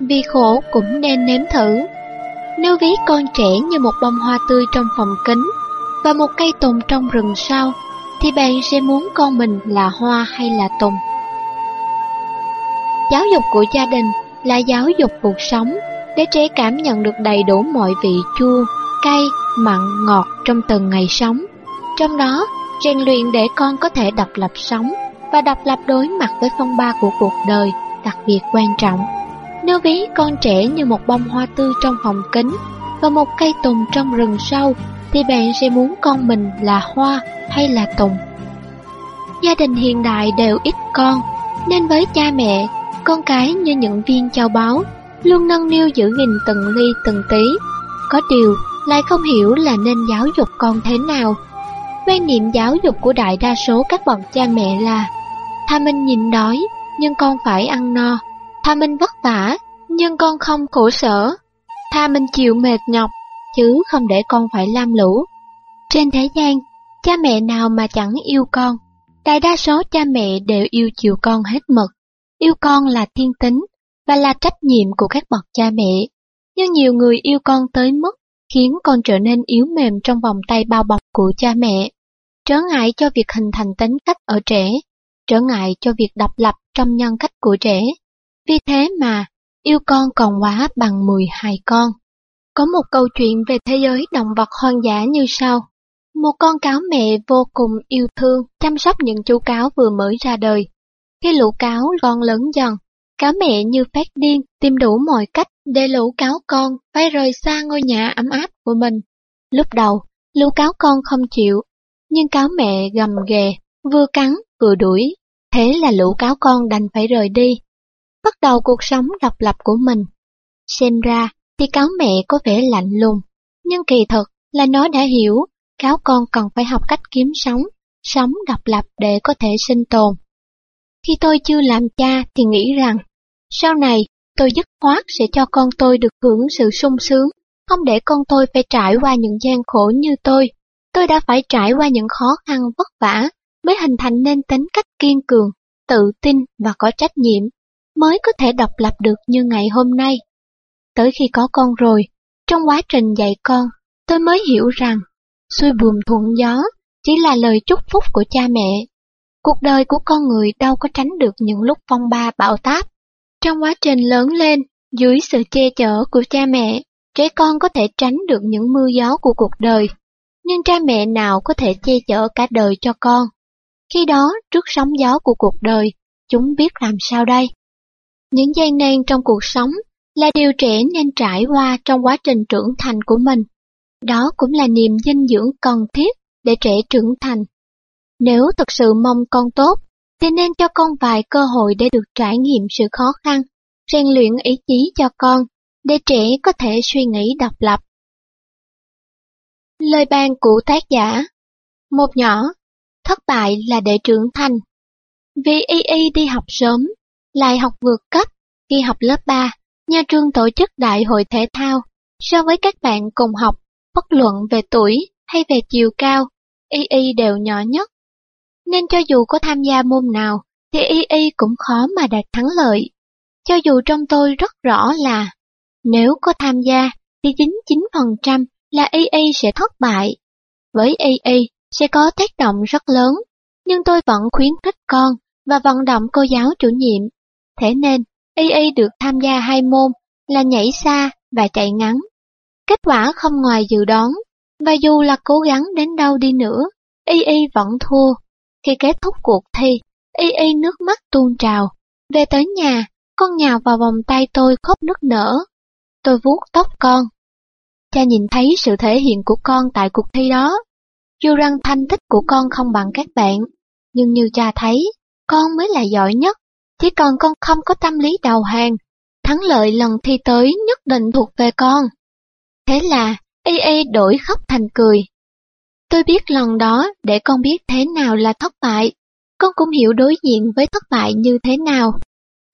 vì khổ cũng nên nếm thử. Nếu ví con trẻ như một bông hoa tươi trong phòng kính và một cây tùng trong rừng sau, thì bạn sẽ muốn con mình là hoa hay là tùng. Giáo dục của gia đình là giáo dục cuộc sống để trẻ cảm nhận được đầy đủ mọi vị chua, cay, mặn, ngọt trong từng ngày sống. Trong đó, rèn luyện để con có thể độc lập sống và độc lập đối mặt với phong ba của cuộc đời đặc biệt quan trọng. Nếu ví con trẻ như một bông hoa tươi trong phòng kính và một cây tùng trong rừng sâu, thì bạn sẽ muốn con mình là hoa hay là tùng. Gia đình hiện đại đều ít con, nên với cha mẹ, con cái như những viên châu báu, luôn nâng niu giữ gìn từng ly từng tí. Có điều, lại không hiểu là nên giáo dục con thế nào. Quan niệm giáo dục của đại đa số các bậc cha mẹ là Tha Minh nhịn đói, nhưng con phải ăn no. Tha Minh vất vả, nhưng con không khổ sở. Tha mình chịu mệt nhọc, chứ không để con phải lam lũ. Trên thế gian, cha mẹ nào mà chẳng yêu con. Đại đa số cha mẹ đều yêu chiều con hết mực. Yêu con là thiên tính và là trách nhiệm của các bậc cha mẹ. Nhưng nhiều người yêu con tới mức khiến con trở nên yếu mềm trong vòng tay bao bọc của cha mẹ, trở ngại cho việc hình thành tính cách ở trẻ, trở ngại cho việc độc lập trong nhân cách của trẻ. Vì thế mà, yêu con còn quá bằng 12 con. Có một câu chuyện về thế giới động vật hoang dã như sau. Một con cáo mẹ vô cùng yêu thương, chăm sóc những chú cáo vừa mới ra đời. Khi lũ cáo con lớn dần, cáo mẹ như phát điên, tìm đủ mọi cách để lũ cáo con phải rời xa ngôi nhà ấm áp của mình. Lúc đầu, lũ cáo con không chịu, nhưng cáo mẹ gầm ghè, vừa cắn vừa đuổi, thế là lũ cáo con đành phải rời đi, bắt đầu cuộc sống độc lập của mình. Xem ra thì cáo mẹ có vẻ lạnh lùng, nhưng kỳ thật là nó đã hiểu cáo con cần phải học cách kiếm sống, sống độc lập để có thể sinh tồn. Khi tôi chưa làm cha thì nghĩ rằng, sau này tôi dứt khoát sẽ cho con tôi được hưởng sự sung sướng, không để con tôi phải trải qua những gian khổ như tôi. Tôi đã phải trải qua những khó khăn vất vả mới hình thành nên tính cách kiên cường, tự tin và có trách nhiệm, mới có thể độc lập được như ngày hôm nay. Tới khi có con rồi, trong quá trình dạy con, tôi mới hiểu rằng, xuôi buồm thuận gió chỉ là lời chúc phúc của cha mẹ. Cuộc đời của con người đâu có tránh được những lúc phong ba bão táp. Trong quá trình lớn lên, dưới sự che chở của cha mẹ, trẻ con có thể tránh được những mưa gió của cuộc đời. Nhưng cha mẹ nào có thể che chở cả đời cho con? Khi đó, trước sóng gió của cuộc đời, chúng biết làm sao đây? Những gian nan trong cuộc sống là điều trẻ nên trải qua trong quá trình trưởng thành của mình. Đó cũng là niềm dinh dưỡng cần thiết để trẻ trưởng thành. Nếu thật sự mong con tốt, thì nên cho con vài cơ hội để được trải nghiệm sự khó khăn, rèn luyện ý chí cho con, để trẻ có thể suy nghĩ độc lập. Lời bàn của tác giả Một nhỏ, thất bại là để trưởng thành. Vì Y Y đi học sớm, lại học vượt cấp, khi học lớp 3, nhà trường tổ chức đại hội thể thao. So với các bạn cùng học, bất luận về tuổi hay về chiều cao, Y Y đều nhỏ nhất. Nên cho dù có tham gia môn nào, thì Y Y cũng khó mà đạt thắng lợi. Cho dù trong tôi rất rõ là, nếu có tham gia, thì 99% là Y Y sẽ thất bại. Với Y Y sẽ có tác động rất lớn, nhưng tôi vẫn khuyến khích con và vận động cô giáo chủ nhiệm. Thế nên, Y Y được tham gia hai môn là nhảy xa và chạy ngắn. Kết quả không ngoài dự đoán, và dù là cố gắng đến đâu đi nữa, Y Y vẫn thua. Khi kết thúc cuộc thi, Y Y nước mắt tuôn trào. Về tới nhà, con nhào vào vòng tay tôi khóc nức nở. Tôi vuốt tóc con. Cha nhìn thấy sự thể hiện của con tại cuộc thi đó. Dù rằng thành tích của con không bằng các bạn, nhưng như cha thấy, con mới là giỏi nhất. Chỉ cần con không có tâm lý đầu hàng, thắng lợi lần thi tới nhất định thuộc về con. Thế là, y y đổi khóc thành cười. Tôi biết lần đó để con biết thế nào là thất bại, con cũng hiểu đối diện với thất bại như thế nào.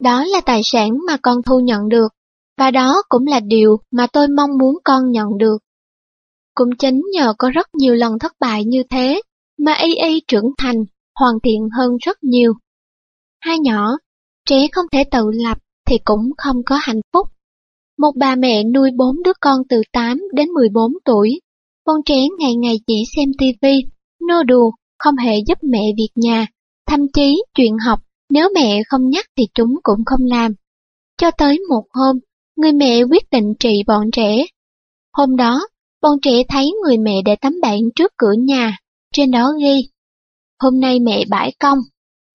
Đó là tài sản mà con thu nhận được, và đó cũng là điều mà tôi mong muốn con nhận được. Cũng chính nhờ có rất nhiều lần thất bại như thế, mà y y trưởng thành, hoàn thiện hơn rất nhiều. Hai nhỏ, trẻ không thể tự lập, thì cũng không có hạnh phúc. Một bà mẹ nuôi bốn đứa con từ 8 đến 14 tuổi. Con trẻ ngày ngày chỉ xem tivi, nô đùa, không hề giúp mẹ việc nhà. Thậm chí chuyện học, nếu mẹ không nhắc thì chúng cũng không làm. Cho tới một hôm, người mẹ quyết định trị bọn trẻ. Hôm đó, bọn trẻ thấy người mẹ để tấm bảng trước cửa nhà, trên đó ghi. Hôm nay mẹ bãi công.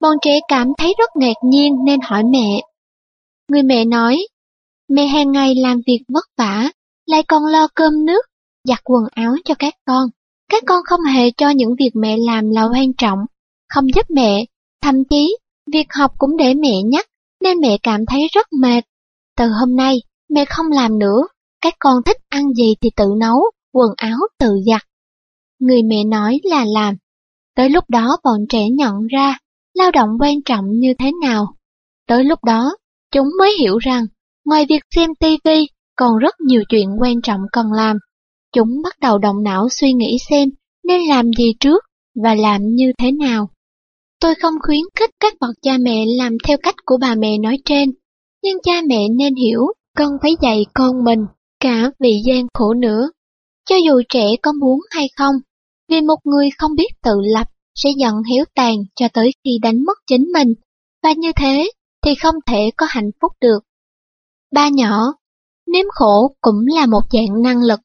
Bọn trẻ cảm thấy rất ngạc nhiên nên hỏi mẹ. Người mẹ nói, mẹ hàng ngày làm việc vất vả, lại còn lo cơm nước, giặt quần áo cho các con. Các con không hề cho những việc mẹ làm là quan trọng, không giúp mẹ, thậm chí việc học cũng để mẹ nhắc, nên mẹ cảm thấy rất mệt. Từ hôm nay, mẹ không làm nữa, các con thích ăn gì thì tự nấu, quần áo tự giặt. Người mẹ nói là làm. Tới lúc đó bọn trẻ nhận ra lao động quan trọng như thế nào. Tới lúc đó, chúng mới hiểu rằng, ngoài việc xem TV còn rất nhiều chuyện quan trọng cần làm. Chúng bắt đầu động não suy nghĩ xem nên làm gì trước và làm như thế nào. Tôi không khuyến khích các bậc cha mẹ làm theo cách của bà mẹ nói trên, nhưng cha mẹ nên hiểu cần phải dạy con mình cả vì gian khổ nữa. Cho dù trẻ có muốn hay không, vì một người không biết tự lập sẽ giận héo tàn cho tới khi đánh mất chính mình, và như thế thì không thể có hạnh phúc được. Ba nhỏ, nếm khổ cũng là một dạng năng lực.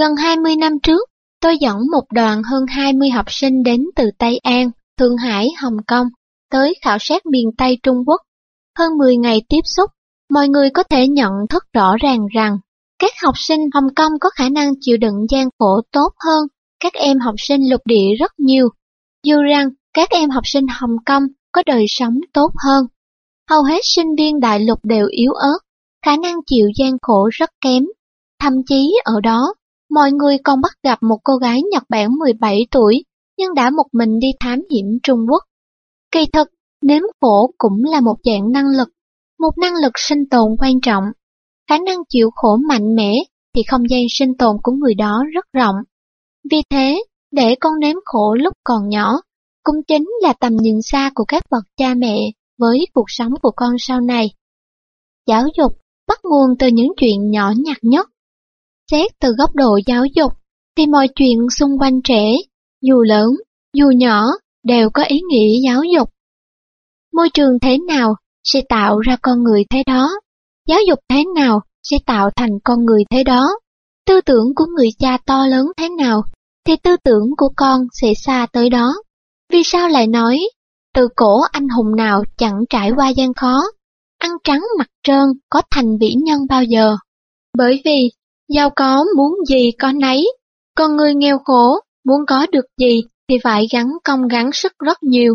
Gần 20 năm trước, tôi dẫn một đoàn hơn 20 học sinh đến từ Tây An, Thượng Hải, Hồng Kông, tới khảo sát miền Tây Trung Quốc. Hơn 10 ngày tiếp xúc, mọi người có thể nhận thức rõ ràng rằng các học sinh Hồng Kông có khả năng chịu đựng gian khổ tốt hơn các em học sinh lục địa rất nhiều, dù rằng các em học sinh Hồng Kông có đời sống tốt hơn. Hầu hết sinh viên đại lục đều yếu ớt, khả năng chịu gian khổ rất kém. Thậm chí ở đó, mọi người còn bắt gặp một cô gái Nhật Bản 17 tuổi, nhưng đã một mình đi thám hiểm Trung Quốc. Kỳ thực, nếm khổ cũng là một dạng năng lực, một năng lực sinh tồn quan trọng. Khả năng chịu khổ mạnh mẽ thì không gian sinh tồn của người đó rất rộng. Vì thế, để con nếm khổ lúc còn nhỏ, cũng chính là tầm nhìn xa của các bậc cha mẹ với cuộc sống của con sau này. Giáo dục bắt nguồn từ những chuyện nhỏ nhặt nhất. Xét từ góc độ giáo dục, thì mọi chuyện xung quanh trẻ, dù lớn, dù nhỏ, đều có ý nghĩa giáo dục. Môi trường thế nào sẽ tạo ra con người thế đó, giáo dục thế nào sẽ tạo thành con người thế đó, tư tưởng của người cha to lớn thế nào thì tư tưởng của con sẽ xa tới đó. Vì sao lại nói, từ cổ anh hùng nào chẳng trải qua gian khó, ăn trắng mặt trơn có thành vĩ nhân bao giờ. Bởi vì, giàu có muốn gì có nấy, còn người nghèo khổ muốn có được gì thì phải gắn công gắng sức rất nhiều.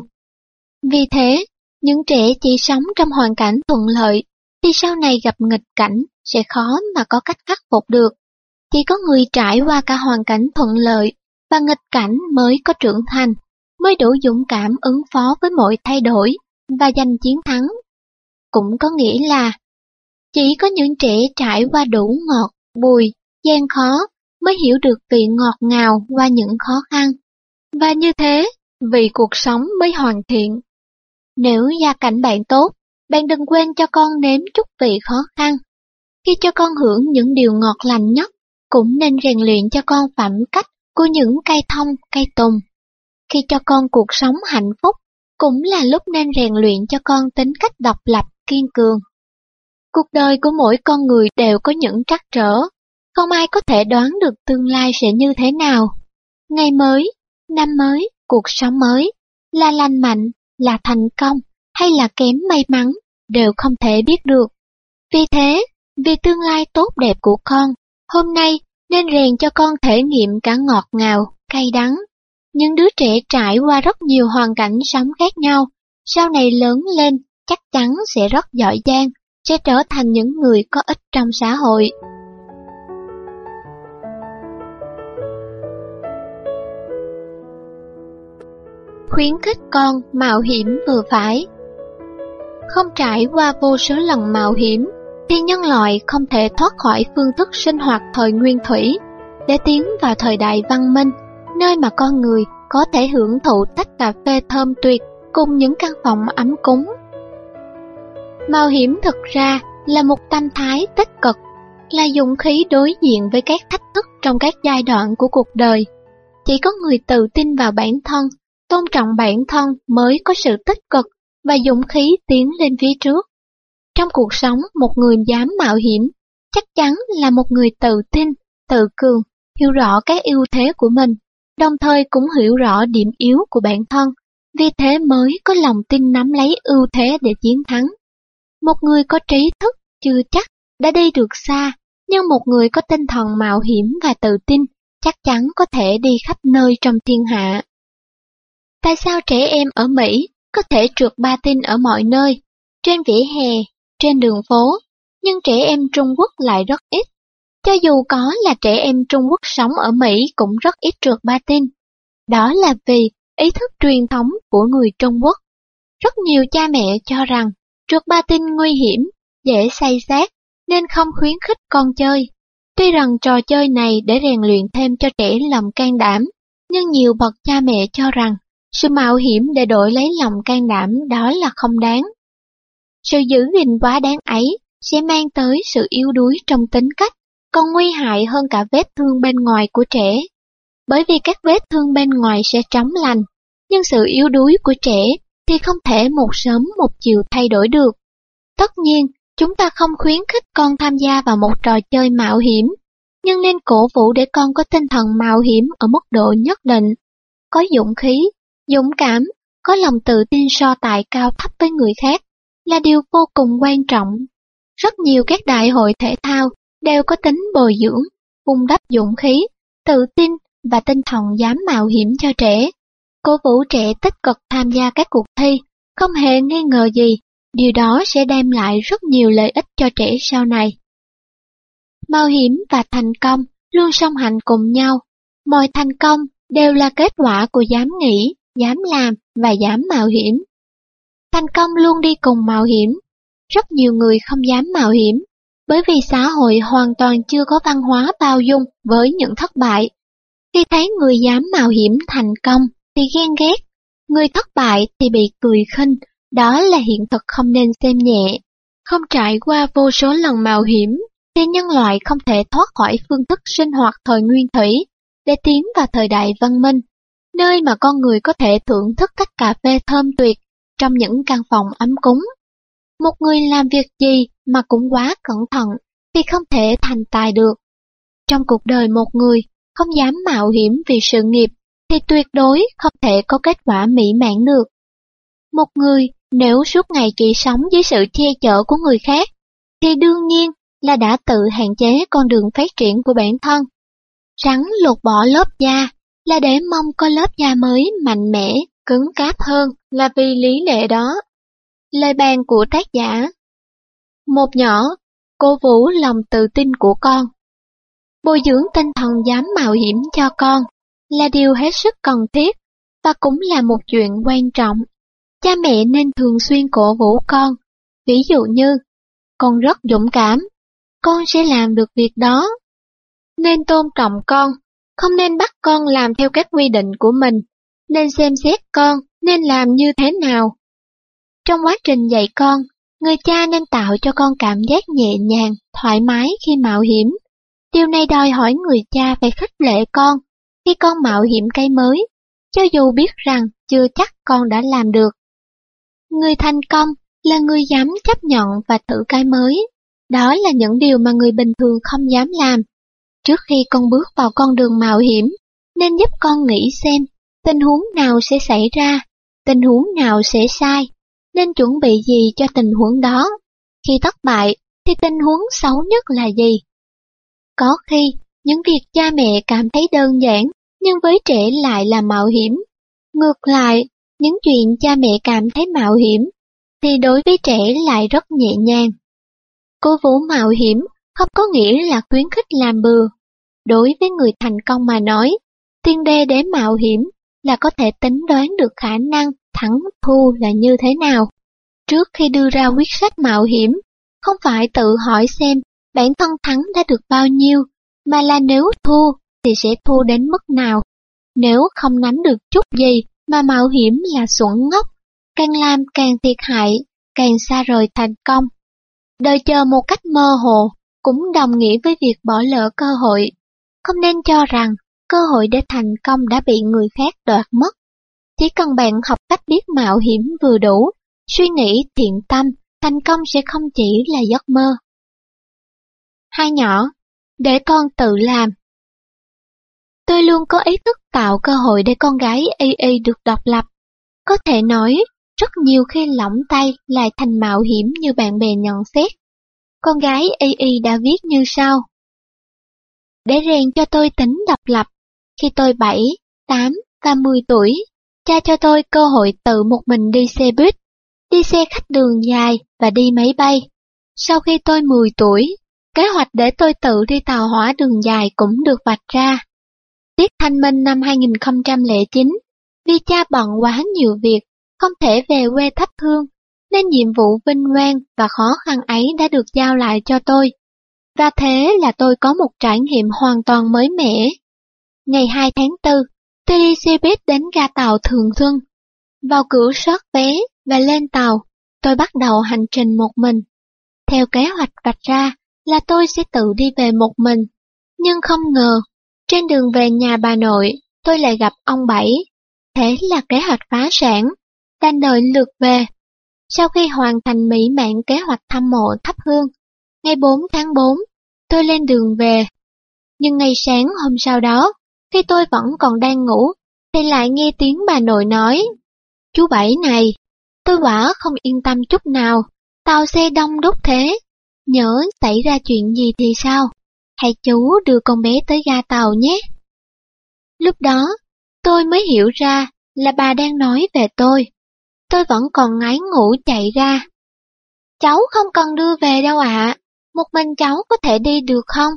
Vì thế, những trẻ chỉ sống trong hoàn cảnh thuận lợi, thì sau này gặp nghịch cảnh sẽ khó mà có cách khắc phục được. Chỉ có người trải qua cả hoàn cảnh thuận lợi và nghịch cảnh mới có trưởng thành, mới đủ dũng cảm ứng phó với mọi thay đổi và giành chiến thắng. Cũng có nghĩa là, chỉ có những trẻ trải qua đủ ngọt, bùi, gian khó mới hiểu được vị ngọt ngào qua những khó khăn. Và như thế, vì cuộc sống mới hoàn thiện. Nếu gia cảnh bạn tốt, bạn đừng quên cho con nếm chút vị khó khăn. Khi cho con hưởng những điều ngọt lành nhất, cũng nên rèn luyện cho con phẩm cách của những cây thông, cây tùng. Khi cho con cuộc sống hạnh phúc, cũng là lúc nên rèn luyện cho con tính cách độc lập, kiên cường. Cuộc đời của mỗi con người đều có những trắc trở, không ai có thể đoán được tương lai sẽ như thế nào. Ngày mới, năm mới, cuộc sống mới, là lành mạnh, là thành công hay là kém may mắn, đều không thể biết được. Vì thế, vì tương lai tốt đẹp của con, hôm nay nên rèn cho con thể nghiệm cả ngọt ngào, cay đắng. Những đứa trẻ trải qua rất nhiều hoàn cảnh sống khác nhau, sau này lớn lên chắc chắn sẽ rất giỏi giang, sẽ trở thành những người có ích trong xã hội. Khuyến khích con mạo hiểm vừa phải Không trải qua vô số lần mạo hiểm khi nhân loại không thể thoát khỏi phương thức sinh hoạt thời nguyên thủy để tiến vào thời đại văn minh, nơi mà con người có thể hưởng thụ tách cà phê thơm tuyệt cùng những căn phòng ấm cúng. Mạo hiểm thực ra là một tâm thái tích cực, là dụng khí đối diện với các thách thức trong các giai đoạn của cuộc đời. Chỉ có người tự tin vào bản thân, tôn trọng bản thân mới có sự tích cực và dũng khí tiến lên phía trước. Trong cuộc sống, một người dám mạo hiểm chắc chắn là một người tự tin, tự cường, hiểu rõ các ưu thế của mình, đồng thời cũng hiểu rõ điểm yếu của bản thân, vì thế mới có lòng tin nắm lấy ưu thế để chiến thắng. Một người có trí thức chưa chắc đã đi được xa, nhưng một người có tinh thần mạo hiểm và tự tin chắc chắn có thể đi khắp nơi trong thiên hạ. Tại sao trẻ em ở Mỹ có thể trượt ba tin ở mọi nơi, trên vỉa hè, trên đường phố, nhưng trẻ em Trung Quốc lại rất ít. Cho dù có là trẻ em Trung Quốc sống ở Mỹ cũng rất ít trượt ba tin. Đó là vì ý thức truyền thống của người Trung Quốc. Rất nhiều cha mẹ cho rằng trượt ba tin nguy hiểm, dễ say sát, nên không khuyến khích con chơi. Tuy rằng trò chơi này để rèn luyện thêm cho trẻ lòng can đảm, nhưng nhiều bậc cha mẹ cho rằng sự mạo hiểm để đổi lấy lòng can đảm đó là không đáng. Sự giữ gìn quá đáng ấy sẽ mang tới sự yếu đuối trong tính cách, còn nguy hại hơn cả vết thương bên ngoài của trẻ. Bởi vì các vết thương bên ngoài sẽ trống lành, nhưng sự yếu đuối của trẻ thì không thể một sớm một chiều thay đổi được. Tất nhiên, chúng ta không khuyến khích con tham gia vào một trò chơi mạo hiểm, nhưng nên cổ vũ để con có tinh thần mạo hiểm ở mức độ nhất định, có dũng khí, dũng cảm, có lòng tự tin so tài cao thấp với người khác là điều vô cùng quan trọng. Rất nhiều các đại hội thể thao đều có tính bồi dưỡng, vun đắp dũng khí, tự tin và tinh thần dám mạo hiểm cho trẻ. Cố vũ trẻ tích cực tham gia các cuộc thi, không hề nghi ngờ gì, điều đó sẽ đem lại rất nhiều lợi ích cho trẻ sau này. Mạo hiểm và thành công luôn song hành cùng nhau. Mọi thành công đều là kết quả của dám nghĩ, dám làm và dám mạo hiểm. Thành công luôn đi cùng mạo hiểm. Rất nhiều người không dám mạo hiểm, bởi vì xã hội hoàn toàn chưa có văn hóa bao dung với những thất bại. Khi thấy người dám mạo hiểm thành công thì ghen ghét, người thất bại thì bị cười khinh, đó là hiện thực không nên xem nhẹ. Không trải qua vô số lần mạo hiểm, thì nhân loại không thể thoát khỏi phương thức sinh hoạt thời nguyên thủy để tiến vào thời đại văn minh, nơi mà con người có thể thưởng thức cách cà phê thơm tuyệt trong những căn phòng ấm cúng. Một người làm việc gì mà cũng quá cẩn thận thì không thể thành tài được. Trong cuộc đời một người không dám mạo hiểm vì sự nghiệp thì tuyệt đối không thể có kết quả mỹ mãn được. Một người nếu suốt ngày chỉ sống dưới sự che chở của người khác thì đương nhiên là đã tự hạn chế con đường phát triển của bản thân. Rắn lột bỏ lớp da là để mong có lớp da mới mạnh mẽ, cứng cáp hơn là vì lý lệ đó. Lời bàn của tác giả Một nhỏ, cô vũ lòng tự tin của con. Bồi dưỡng tinh thần dám mạo hiểm cho con là điều hết sức cần thiết và cũng là một chuyện quan trọng. Cha mẹ nên thường xuyên cổ vũ con. Ví dụ như, con rất dũng cảm, con sẽ làm được việc đó. Nên tôn trọng con, không nên bắt con làm theo các quy định của mình, nên xem xét con nên làm như thế nào. Trong quá trình dạy con, người cha nên tạo cho con cảm giác nhẹ nhàng, thoải mái khi mạo hiểm. Điều này đòi hỏi người cha phải khích lệ con khi con mạo hiểm cây mới, cho dù biết rằng chưa chắc con đã làm được. Người thành công là người dám chấp nhận và thử cái mới. Đó là những điều mà người bình thường không dám làm. Trước khi con bước vào con đường mạo hiểm, nên giúp con nghĩ xem tình huống nào sẽ xảy ra, tình huống nào sẽ sai, nên chuẩn bị gì cho tình huống đó. Khi thất bại, thì tình huống xấu nhất là gì? Có khi, những việc cha mẹ cảm thấy đơn giản, nhưng với trẻ lại là mạo hiểm. Ngược lại, những chuyện cha mẹ cảm thấy mạo hiểm, thì đối với trẻ lại rất nhẹ nhàng. Cố vũ mạo hiểm không có nghĩa là khuyến khích làm bừa. Đối với người thành công mà nói, tiên đề để mạo hiểm là có thể tính đoán được khả năng thắng thua là như thế nào. Trước khi đưa ra quyết sách mạo hiểm, không phải tự hỏi xem bản thân thắng đã được bao nhiêu, mà là nếu thua thì sẽ thua đến mức nào. Nếu không nắm được chút gì mà mạo hiểm là xuẩn ngốc, càng làm càng thiệt hại, càng xa rời thành công. Đợi chờ một cách mơ hồ cũng đồng nghĩa với việc bỏ lỡ cơ hội. Không nên cho rằng cơ hội để thành công đã bị người khác đoạt mất. Chỉ cần bạn học cách biết mạo hiểm vừa đủ, suy nghĩ thiện tâm, thành công sẽ không chỉ là giấc mơ. Hai nhỏ, để con tự làm. Tôi luôn có ý thức tạo cơ hội để con gái AA được độc lập. Có thể nói, rất nhiều khi lỏng tay lại thành mạo hiểm như bạn bè nhận xét. Con gái AA đã viết như sau. Để rèn cho tôi tính độc lập, khi tôi 7, 8 và 10 tuổi, cha cho tôi cơ hội tự một mình đi xe buýt, đi xe khách đường dài và đi máy bay. Sau khi tôi 10 tuổi, kế hoạch để tôi tự đi tàu hỏa đường dài cũng được vạch ra. Tiết thanh minh năm 2009, vì cha bận quá nhiều việc, không thể về quê thắp hương, nên nhiệm vụ vinh quang và khó khăn ấy đã được giao lại cho tôi. Và thế là tôi có một trải nghiệm hoàn toàn mới mẻ. Ngày 2 tháng 4, tôi đi xe buýt đến ga tàu Thường Xuân. Vào cửa sót vé và lên tàu, tôi bắt đầu hành trình một mình. Theo kế hoạch vạch ra là tôi sẽ tự đi về một mình. Nhưng không ngờ, trên đường về nhà bà nội, tôi lại gặp ông Bảy. Thế là kế hoạch phá sản, đang đợi lượt về. Sau khi hoàn thành mỹ mãn kế hoạch thăm mộ thắp hương, ngày 4 tháng 4, tôi lên đường về. Nhưng ngày sáng hôm sau đó, khi tôi vẫn còn đang ngủ, thì lại nghe tiếng bà nội nói, Chú Bảy này, tôi quả không yên tâm chút nào, tàu xe đông đúc thế, nhớ xảy ra chuyện gì thì sao, hãy chú đưa con bé tới ga tàu nhé. Lúc đó, tôi mới hiểu ra là bà đang nói về tôi. Tôi vẫn còn ngái ngủ chạy ra. Cháu không cần đưa về đâu ạ, một mình cháu có thể đi được không?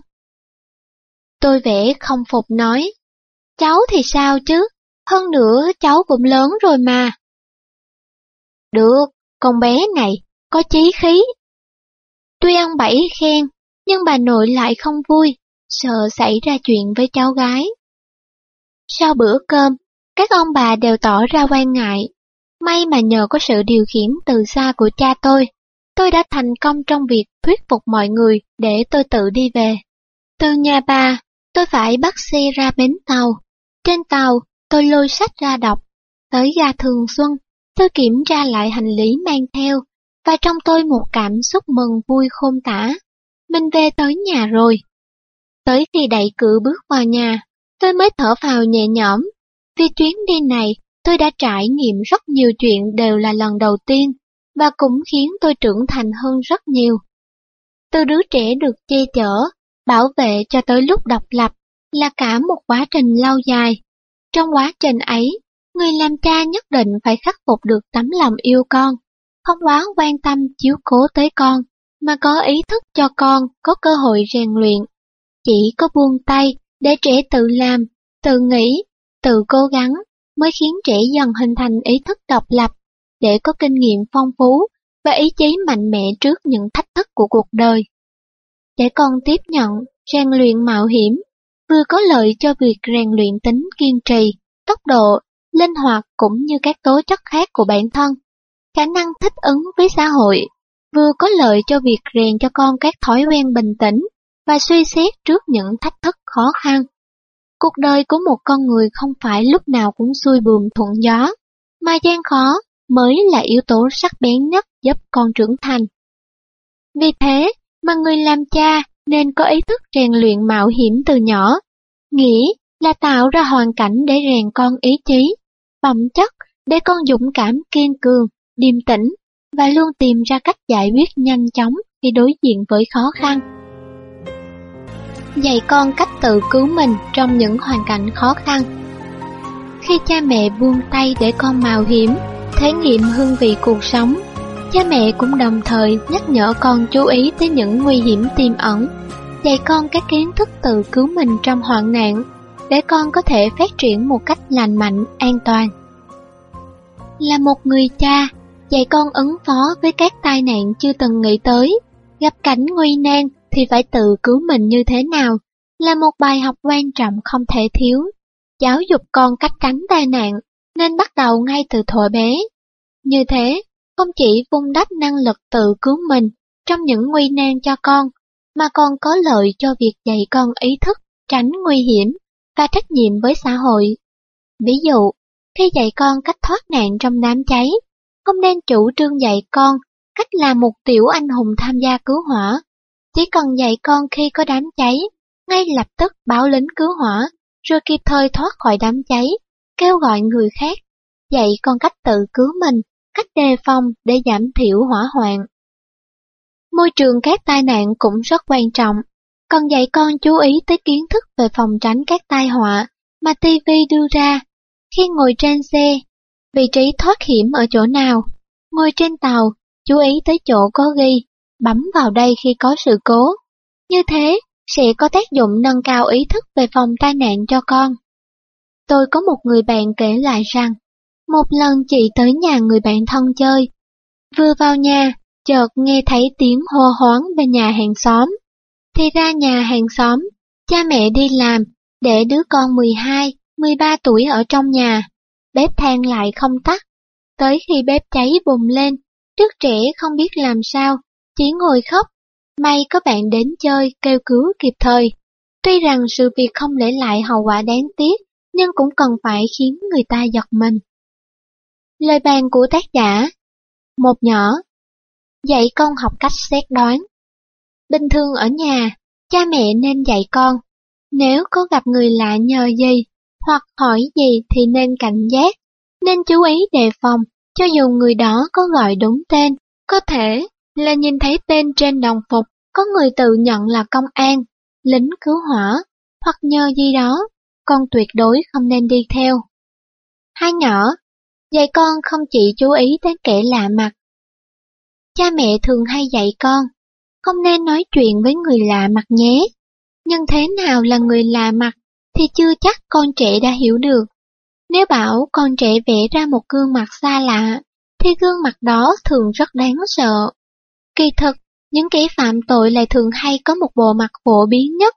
Tôi vẽ không phục nói. Cháu thì sao chứ, hơn nữa cháu cũng lớn rồi mà. Được, con bé này, có chí khí. Tuy ông Bảy khen, nhưng bà nội lại không vui, sợ xảy ra chuyện với cháu gái. Sau bữa cơm, các ông bà đều tỏ ra quan ngại. May mà nhờ có sự điều khiển từ xa của cha tôi, tôi đã thành công trong việc thuyết phục mọi người để tôi tự đi về. Từ nhà bà, tôi phải bắt xe ra bến tàu. Trên tàu, tôi lôi sách ra đọc. Tới ga Thường Xuân, tôi kiểm tra lại hành lý mang theo, và trong tôi một cảm xúc mừng vui khôn tả. Mình về tới nhà rồi. Tới khi đẩy cửa bước vào nhà, tôi mới thở phào nhẹ nhõm. Vì chuyến đi này, tôi đã trải nghiệm rất nhiều chuyện đều là lần đầu tiên, và cũng khiến tôi trưởng thành hơn rất nhiều. Từ đứa trẻ được che chở, bảo vệ cho tới lúc độc lập là cả một quá trình lâu dài. Trong quá trình ấy, người làm cha nhất định phải khắc phục được tấm lòng yêu con, không quá quan tâm chiếu cố tới con, mà có ý thức cho con có cơ hội rèn luyện. Chỉ có buông tay để trẻ tự làm, tự nghĩ, tự cố gắng mới khiến trẻ dần hình thành ý thức độc lập, để có kinh nghiệm phong phú và ý chí mạnh mẽ trước những thách thức của cuộc đời. Để con tiếp nhận, rèn luyện mạo hiểm, vừa có lợi cho việc rèn luyện tính kiên trì, tốc độ, linh hoạt cũng như các tố chất khác của bản thân, khả năng thích ứng với xã hội, vừa có lợi cho việc rèn cho con các thói quen bình tĩnh và suy xét trước những thách thức khó khăn. Cuộc đời của một con người không phải lúc nào cũng xuôi buồm thuận gió, mà gian khó mới là yếu tố sắc bén nhất giúp con trưởng thành. Vì thế mà người làm cha nên có ý thức rèn luyện mạo hiểm từ nhỏ, nghĩ là tạo ra hoàn cảnh để rèn con ý chí, phẩm chất để con dũng cảm kiên cường, điềm tĩnh và luôn tìm ra cách giải quyết nhanh chóng khi đối diện với khó khăn. Dạy con cách tự cứu mình trong những hoàn cảnh khó khăn. Khi cha mẹ buông tay để con mạo hiểm, thể nghiệm hương vị cuộc sống, cha mẹ cũng đồng thời nhắc nhở con chú ý tới những nguy hiểm tiềm ẩn, dạy con các kiến thức tự cứu mình trong hoạn nạn, để con có thể phát triển một cách lành mạnh, an toàn. Là một người cha, dạy con ứng phó với các tai nạn chưa từng nghĩ tới, gặp cảnh nguy nan thì phải tự cứu mình như thế nào, là một bài học quan trọng không thể thiếu. Giáo dục con cách tránh tai nạn nên bắt đầu ngay từ thuở bé. Như thế, không chỉ vung đắp năng lực tự cứu mình trong những nguy nan cho con, mà còn có lợi cho việc dạy con ý thức, tránh nguy hiểm và trách nhiệm với xã hội. Ví dụ, khi dạy con cách thoát nạn trong đám cháy, không nên chủ trương dạy con cách làm một tiểu anh hùng tham gia cứu hỏa. Chỉ cần dạy con khi có đám cháy, ngay lập tức báo lính cứu hỏa, rồi kịp thời thoát khỏi đám cháy, kêu gọi người khác, dạy con cách tự cứu mình, cách đề phòng để giảm thiểu hỏa hoạn. Môi trường các tai nạn cũng rất quan trọng, cần dạy con chú ý tới kiến thức về phòng tránh các tai họa mà TV đưa ra. Khi ngồi trên xe, vị trí thoát hiểm ở chỗ nào? Ngồi trên tàu, chú ý tới chỗ có ghi, bấm vào đây khi có sự cố. Như thế, sẽ có tác dụng nâng cao ý thức về phòng tai nạn cho con. Tôi có một người bạn kể lại rằng, một lần chị tới nhà người bạn thân chơi. Vừa vào nhà, chợt nghe thấy tiếng hô hoán bên nhà hàng xóm. Thì ra nhà hàng xóm, cha mẹ đi làm, để đứa con 12, 13 tuổi ở trong nhà. Bếp than lại không tắt. Tới khi bếp cháy bùng lên, trước trẻ không biết làm sao, chỉ ngồi khóc. May có bạn đến chơi kêu cứu kịp thời. Tuy rằng sự việc không để lại hậu quả đáng tiếc, nhưng cũng cần phải khiến người ta giật mình. Lời bàn của tác giả. Một nhỏ. Dạy con học cách xét đoán. Bình thường ở nhà, cha mẹ nên dạy con. Nếu có gặp người lạ nhờ gì hoặc hỏi gì thì nên cảnh giác, nên chú ý đề phòng cho dù người đó có gọi đúng tên, có thể là nhìn thấy tên trên đồng phục có người tự nhận là công an, lính cứu hỏa hoặc nhờ gì đó, con tuyệt đối không nên đi theo. Hai nhỏ. Dạy con không chỉ chú ý đến kẻ lạ mặt. Cha mẹ thường hay dạy con, không nên nói chuyện với người lạ mặt nhé. Nhưng thế nào là người lạ mặt thì chưa chắc con trẻ đã hiểu được. Nếu bảo con trẻ vẽ ra một gương mặt xa lạ, thì gương mặt đó thường rất đáng sợ. Kỳ thực, những kẻ phạm tội lại thường hay có một bộ mặt phổ biến nhất.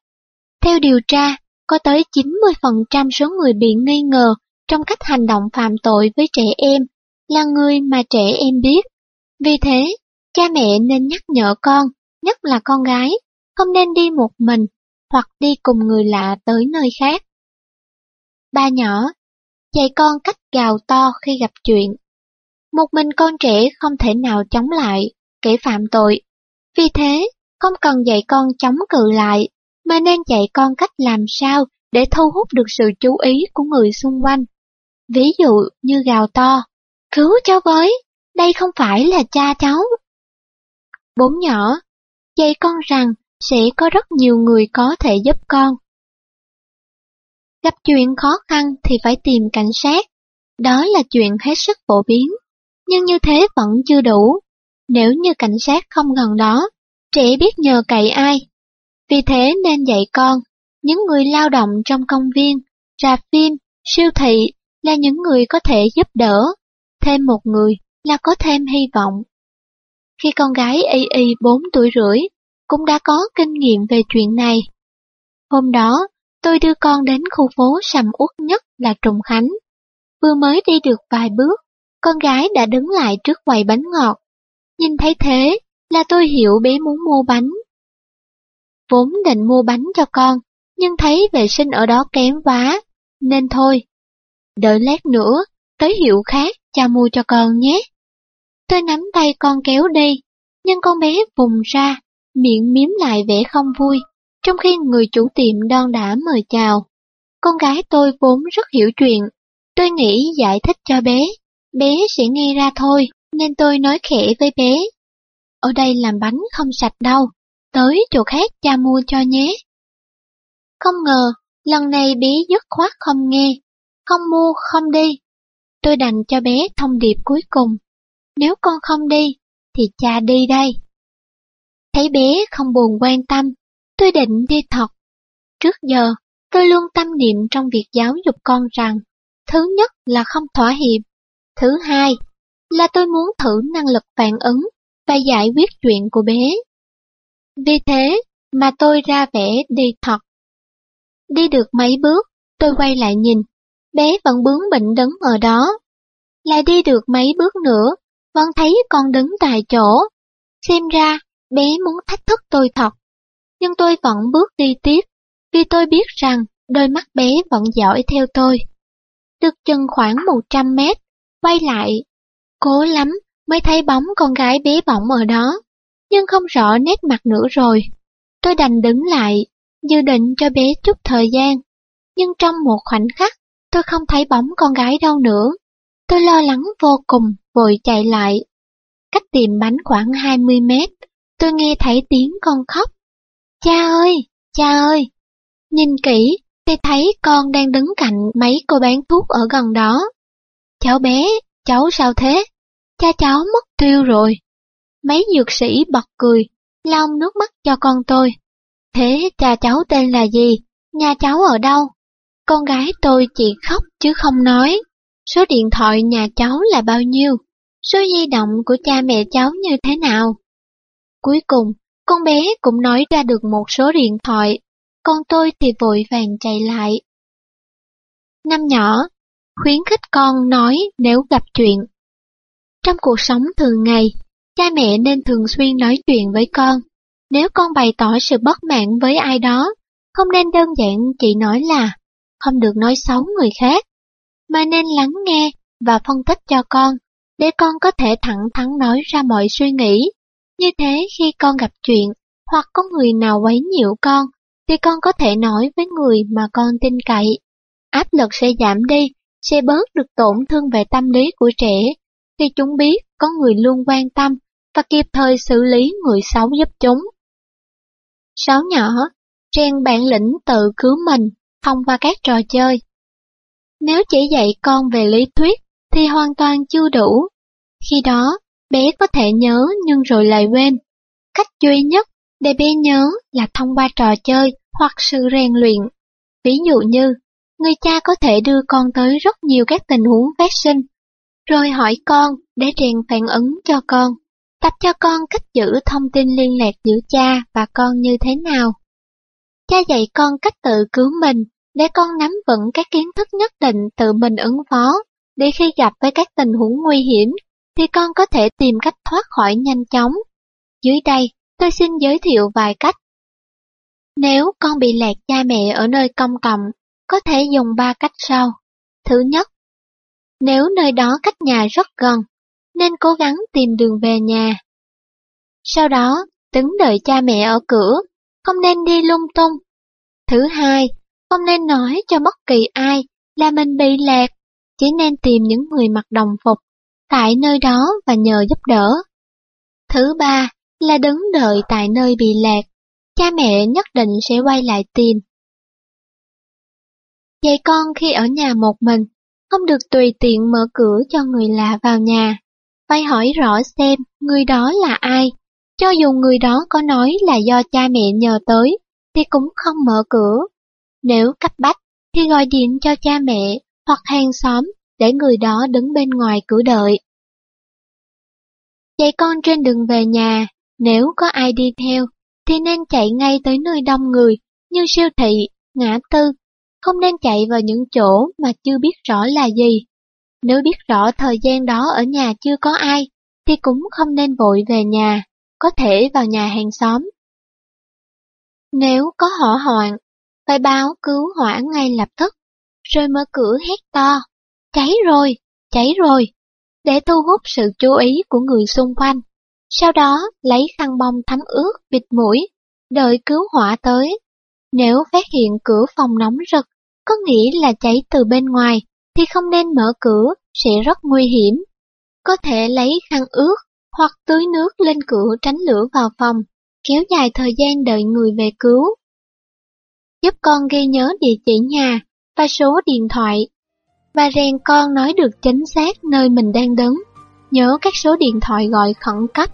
Theo điều tra, có tới 90% số người bị nghi ngờ trong cách hành động phạm tội với trẻ em là người mà trẻ em biết. Vì thế, cha mẹ nên nhắc nhở con, nhất là con gái, không nên đi một mình hoặc đi cùng người lạ tới nơi khác. Ba nhỏ, dạy con cách gào to khi gặp chuyện. Một mình con trẻ không thể nào chống lại kẻ phạm tội. Vì thế, không cần dạy con chống cự lại, mà nên dạy con cách làm sao để thu hút được sự chú ý của người xung quanh. Ví dụ như gào to, cứu cháu với, đây không phải là cha cháu. Bốn nhỏ, dạy con rằng sẽ có rất nhiều người có thể giúp con. Gặp chuyện khó khăn thì phải tìm cảnh sát, đó là chuyện hết sức phổ biến, nhưng như thế vẫn chưa đủ. Nếu như cảnh sát không gần đó, trẻ biết nhờ cậy ai. Vì thế nên dạy con, những người lao động trong công viên, rạp phim, siêu thị là những người có thể giúp đỡ, thêm một người là có thêm hy vọng. Khi con gái Y Y 4 tuổi rưỡi, cũng đã có kinh nghiệm về chuyện này. Hôm đó, tôi đưa con đến khu phố sầm uất nhất là Trùng Khánh. Vừa mới đi được vài bước, con gái đã đứng lại trước quầy bánh ngọt. Nhìn thấy thế là tôi hiểu bé muốn mua bánh. Vốn định mua bánh cho con, nhưng thấy vệ sinh ở đó kém quá, nên thôi, Đợi lát nữa, tới hiệu khác, cha mua cho con nhé. Tôi nắm tay con kéo đi, nhưng con bé vùng ra, miệng miếm lại vẻ không vui, trong khi người chủ tiệm đon đã mời chào. Con gái tôi vốn rất hiểu chuyện, tôi nghĩ giải thích cho bé, bé sẽ nghe ra thôi, nên tôi nói khẽ với bé. Ở đây làm bánh không sạch đâu, tới chỗ khác cha mua cho nhé. Không ngờ, lần này bé dứt khoát không nghe, không mua không đi. Tôi đành cho bé thông điệp cuối cùng. Nếu con không đi, thì cha đi đây. Thấy bé không buồn quan tâm, tôi định đi thật. Trước giờ, tôi luôn tâm niệm trong việc giáo dục con rằng, thứ nhất là không thỏa hiệp, thứ hai là tôi muốn thử năng lực phản ứng và giải quyết chuyện của bé. Vì thế mà tôi ra vẻ đi thật. Đi được mấy bước, tôi quay lại nhìn bé vẫn bướng bỉnh đứng ở đó. Lại đi được mấy bước nữa, vẫn thấy con đứng tại chỗ. Xem ra, bé muốn thách thức tôi thật. Nhưng tôi vẫn bước đi tiếp, vì tôi biết rằng đôi mắt bé vẫn dõi theo tôi. Được chừng khoảng 100 mét, quay lại. Cố lắm mới thấy bóng con gái bé bỏng ở đó, nhưng không rõ nét mặt nữa rồi. Tôi đành đứng lại, dự định cho bé chút thời gian. Nhưng trong một khoảnh khắc, tôi không thấy bóng con gái đâu nữa. Tôi lo lắng vô cùng, vội chạy lại. Cách tìm bánh khoảng 20 mét, tôi nghe thấy tiếng con khóc. Cha ơi, cha ơi! Nhìn kỹ, tôi thấy con đang đứng cạnh mấy cô bán thuốc ở gần đó. Cháu bé, cháu sao thế? Cha cháu mất tiêu rồi. Mấy dược sĩ bật cười, lau nước mắt cho con tôi. Thế cha cháu tên là gì? Nhà cháu ở đâu? Con gái tôi chỉ khóc chứ không nói. Số điện thoại nhà cháu là bao nhiêu? Số di động của cha mẹ cháu như thế nào? Cuối cùng, con bé cũng nói ra được một số điện thoại, con tôi thì vội vàng chạy lại. Năm nhỏ, khuyến khích con nói nếu gặp chuyện. Trong cuộc sống thường ngày, cha mẹ nên thường xuyên nói chuyện với con. Nếu con bày tỏ sự bất mãn với ai đó, không nên đơn giản chỉ nói là không được nói xấu người khác, mà nên lắng nghe và phân tích cho con, để con có thể thẳng thắn nói ra mọi suy nghĩ. Như thế khi con gặp chuyện, hoặc có người nào quấy nhiễu con, thì con có thể nói với người mà con tin cậy. Áp lực sẽ giảm đi, sẽ bớt được tổn thương về tâm lý của trẻ, khi chúng biết có người luôn quan tâm và kịp thời xử lý người xấu giúp chúng. Sáu nhỏ, rèn bản lĩnh tự cứu mình thông qua các trò chơi. Nếu chỉ dạy con về lý thuyết thì hoàn toàn chưa đủ. Khi đó, bé có thể nhớ nhưng rồi lại quên. Cách duy nhất để bé nhớ là thông qua trò chơi hoặc sự rèn luyện. Ví dụ như, người cha có thể đưa con tới rất nhiều các tình huống phát sinh, rồi hỏi con để rèn phản ứng cho con, tập cho con cách giữ thông tin liên lạc giữa cha và con như thế nào. Cha dạy con cách tự cứu mình, để con nắm vững các kiến thức nhất định tự mình ứng phó, để khi gặp với các tình huống nguy hiểm, thì con có thể tìm cách thoát khỏi nhanh chóng. Dưới đây, tôi xin giới thiệu vài cách. Nếu con bị lạc cha mẹ ở nơi công cộng, có thể dùng ba cách sau. Thứ nhất, nếu nơi đó cách nhà rất gần, nên cố gắng tìm đường về nhà. Sau đó, đứng đợi cha mẹ ở cửa không nên đi lung tung. Thứ hai, không nên nói cho bất kỳ ai là mình bị lạc, chỉ nên tìm những người mặc đồng phục tại nơi đó và nhờ giúp đỡ. Thứ ba là đứng đợi tại nơi bị lạc, cha mẹ nhất định sẽ quay lại tìm. Dạy con khi ở nhà một mình, không được tùy tiện mở cửa cho người lạ vào nhà. Phải hỏi rõ xem người đó là ai cho dù người đó có nói là do cha mẹ nhờ tới, thì cũng không mở cửa. Nếu cấp bách, thì gọi điện cho cha mẹ hoặc hàng xóm để người đó đứng bên ngoài cửa đợi. Chạy con trên đường về nhà, nếu có ai đi theo, thì nên chạy ngay tới nơi đông người như siêu thị, ngã tư, không nên chạy vào những chỗ mà chưa biết rõ là gì. Nếu biết rõ thời gian đó ở nhà chưa có ai, thì cũng không nên vội về nhà có thể vào nhà hàng xóm. Nếu có hỏa hoạn, phải báo cứu hỏa ngay lập tức, rồi mở cửa hét to, cháy rồi, cháy rồi, để thu hút sự chú ý của người xung quanh. Sau đó lấy khăn bông thấm ướt bịt mũi, đợi cứu hỏa tới. Nếu phát hiện cửa phòng nóng rực, có nghĩa là cháy từ bên ngoài, thì không nên mở cửa, sẽ rất nguy hiểm. Có thể lấy khăn ướt hoặc tưới nước lên cửa tránh lửa vào phòng, kéo dài thời gian đợi người về cứu. Giúp con ghi nhớ địa chỉ nhà và số điện thoại, và rèn con nói được chính xác nơi mình đang đứng, nhớ các số điện thoại gọi khẩn cấp.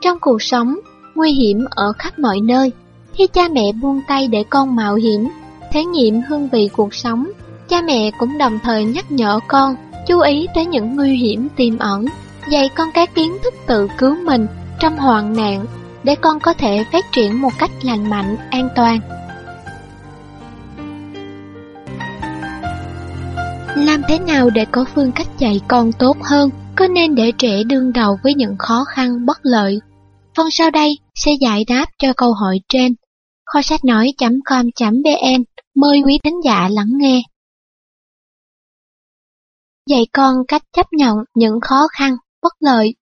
Trong cuộc sống, nguy hiểm ở khắp mọi nơi, khi cha mẹ buông tay để con mạo hiểm, thể nghiệm hương vị cuộc sống, cha mẹ cũng đồng thời nhắc nhở con chú ý tới những nguy hiểm tiềm ẩn dạy con các kiến thức tự cứu mình trong hoạn nạn để con có thể phát triển một cách lành mạnh, an toàn. Làm thế nào để có phương cách dạy con tốt hơn, có nên để trẻ đương đầu với những khó khăn bất lợi? Phần sau đây sẽ giải đáp cho câu hỏi trên. Kho sách nói.com.vn mời quý thính giả lắng nghe. Dạy con cách chấp nhận những khó khăn, bất lợi.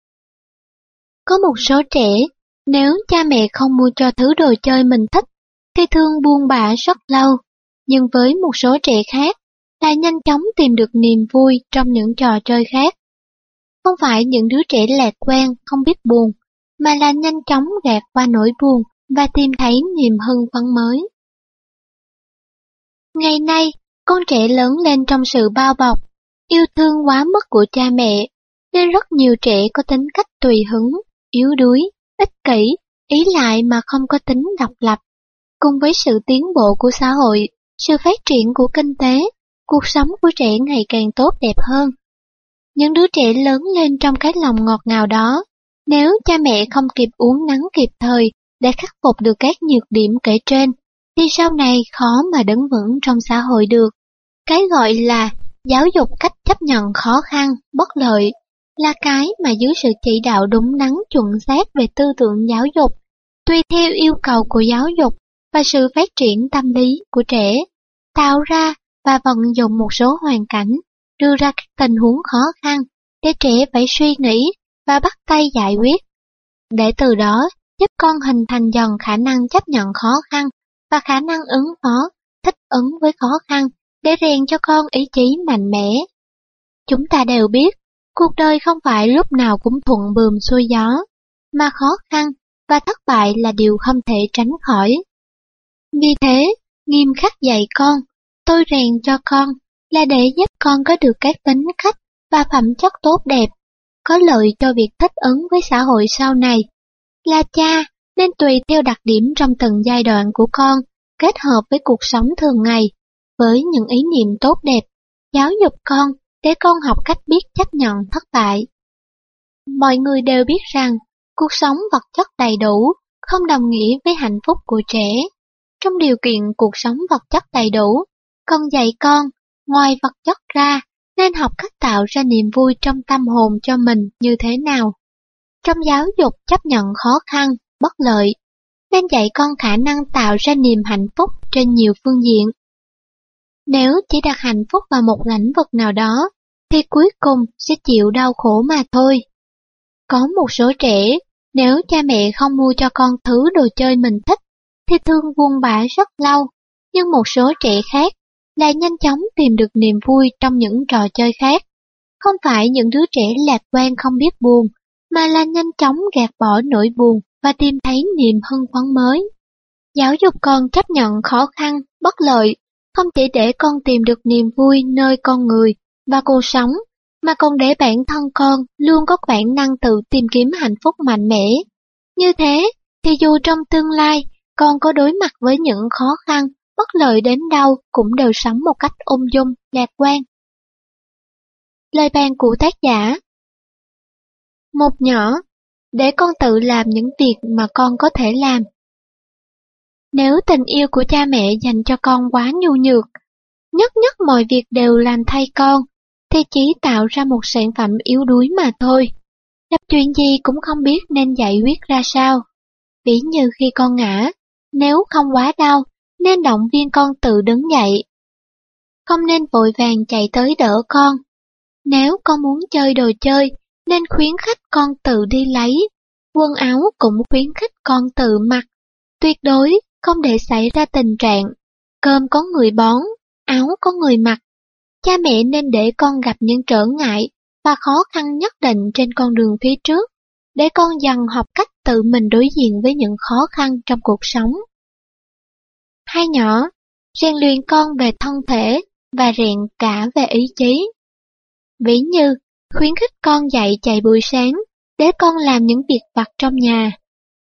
Có một số trẻ, nếu cha mẹ không mua cho thứ đồ chơi mình thích, thì thương buông bả rất lâu. Nhưng với một số trẻ khác, lại nhanh chóng tìm được niềm vui trong những trò chơi khác. Không phải những đứa trẻ lạc quan không biết buồn, mà là nhanh chóng gạt qua nỗi buồn và tìm thấy niềm hưng phấn mới. Ngày nay, con trẻ lớn lên trong sự bao bọc, yêu thương quá mức của cha mẹ, nên rất nhiều trẻ có tính cách tùy hứng, yếu đuối, ích kỷ, ý lại mà không có tính độc lập. Cùng với sự tiến bộ của xã hội, sự phát triển của kinh tế, cuộc sống của trẻ ngày càng tốt đẹp hơn. Những đứa trẻ lớn lên trong cái lòng ngọt ngào đó, nếu cha mẹ không kịp uống nắng kịp thời để khắc phục được các nhược điểm kể trên, thì sau này khó mà đứng vững trong xã hội được. Cái gọi là giáo dục cách chấp nhận khó khăn, bất lợi là cái mà dưới sự chỉ đạo đúng đắn chuẩn xác về tư tưởng giáo dục, tùy theo yêu cầu của giáo dục và sự phát triển tâm lý của trẻ, tạo ra và vận dụng một số hoàn cảnh, đưa ra các tình huống khó khăn để trẻ phải suy nghĩ và bắt tay giải quyết. Để từ đó giúp con hình thành dần khả năng chấp nhận khó khăn và khả năng ứng phó, thích ứng với khó khăn để rèn cho con ý chí mạnh mẽ. Chúng ta đều biết, cuộc đời không phải lúc nào cũng thuận bườm xuôi gió, mà khó khăn và thất bại là điều không thể tránh khỏi. Vì thế, nghiêm khắc dạy con, tôi rèn cho con là để giúp con có được các tính cách và phẩm chất tốt đẹp, có lợi cho việc thích ứng với xã hội sau này. Là cha, nên tùy theo đặc điểm trong từng giai đoạn của con, kết hợp với cuộc sống thường ngày, với những ý niệm tốt đẹp, giáo dục con để con học cách biết chấp nhận thất bại. Mọi người đều biết rằng, cuộc sống vật chất đầy đủ không đồng nghĩa với hạnh phúc của trẻ. Trong điều kiện cuộc sống vật chất đầy đủ, con dạy con, ngoài vật chất ra, nên học cách tạo ra niềm vui trong tâm hồn cho mình như thế nào. Trong giáo dục chấp nhận khó khăn, bất lợi, nên dạy con khả năng tạo ra niềm hạnh phúc trên nhiều phương diện. Nếu chỉ đặt hạnh phúc vào một lĩnh vực nào đó, thì cuối cùng sẽ chịu đau khổ mà thôi. Có một số trẻ, nếu cha mẹ không mua cho con thứ đồ chơi mình thích, thì thương buông bã rất lâu, nhưng một số trẻ khác lại nhanh chóng tìm được niềm vui trong những trò chơi khác. Không phải những đứa trẻ lạc quan không biết buồn, mà là nhanh chóng gạt bỏ nỗi buồn và tìm thấy niềm hân phấn mới. Giáo dục con chấp nhận khó khăn, bất lợi, không chỉ để con tìm được niềm vui nơi con người và cuộc sống, mà còn để bản thân con luôn có bản năng tự tìm kiếm hạnh phúc mạnh mẽ. Như thế, thì dù trong tương lai con có đối mặt với những khó khăn, bất lợi đến đâu cũng đều sống một cách ung dung, lạc quan. Lời bàn của tác giả Một nhỏ, để con tự làm những việc mà con có thể làm. Nếu tình yêu của cha mẹ dành cho con quá nhu nhược, nhất nhất mọi việc đều làm thay con, thì chỉ tạo ra một sản phẩm yếu đuối mà thôi. Gặp chuyện gì cũng không biết nên giải quyết ra sao. Ví như khi con ngã, nếu không quá đau, nên động viên con tự đứng dậy. Không nên vội vàng chạy tới đỡ con. Nếu con muốn chơi đồ chơi, nên khuyến khích con tự đi lấy. Quần áo cũng khuyến khích con tự mặc. Tuyệt đối không để xảy ra tình trạng cơm có người bón, áo có người mặc. Cha mẹ nên để con gặp những trở ngại và khó khăn nhất định trên con đường phía trước, để con dần học cách tự mình đối diện với những khó khăn trong cuộc sống. Hai nhỏ, rèn luyện con về thân thể và rèn cả về ý chí. Ví như, khuyến khích con dậy chạy buổi sáng để con làm những việc vặt trong nhà.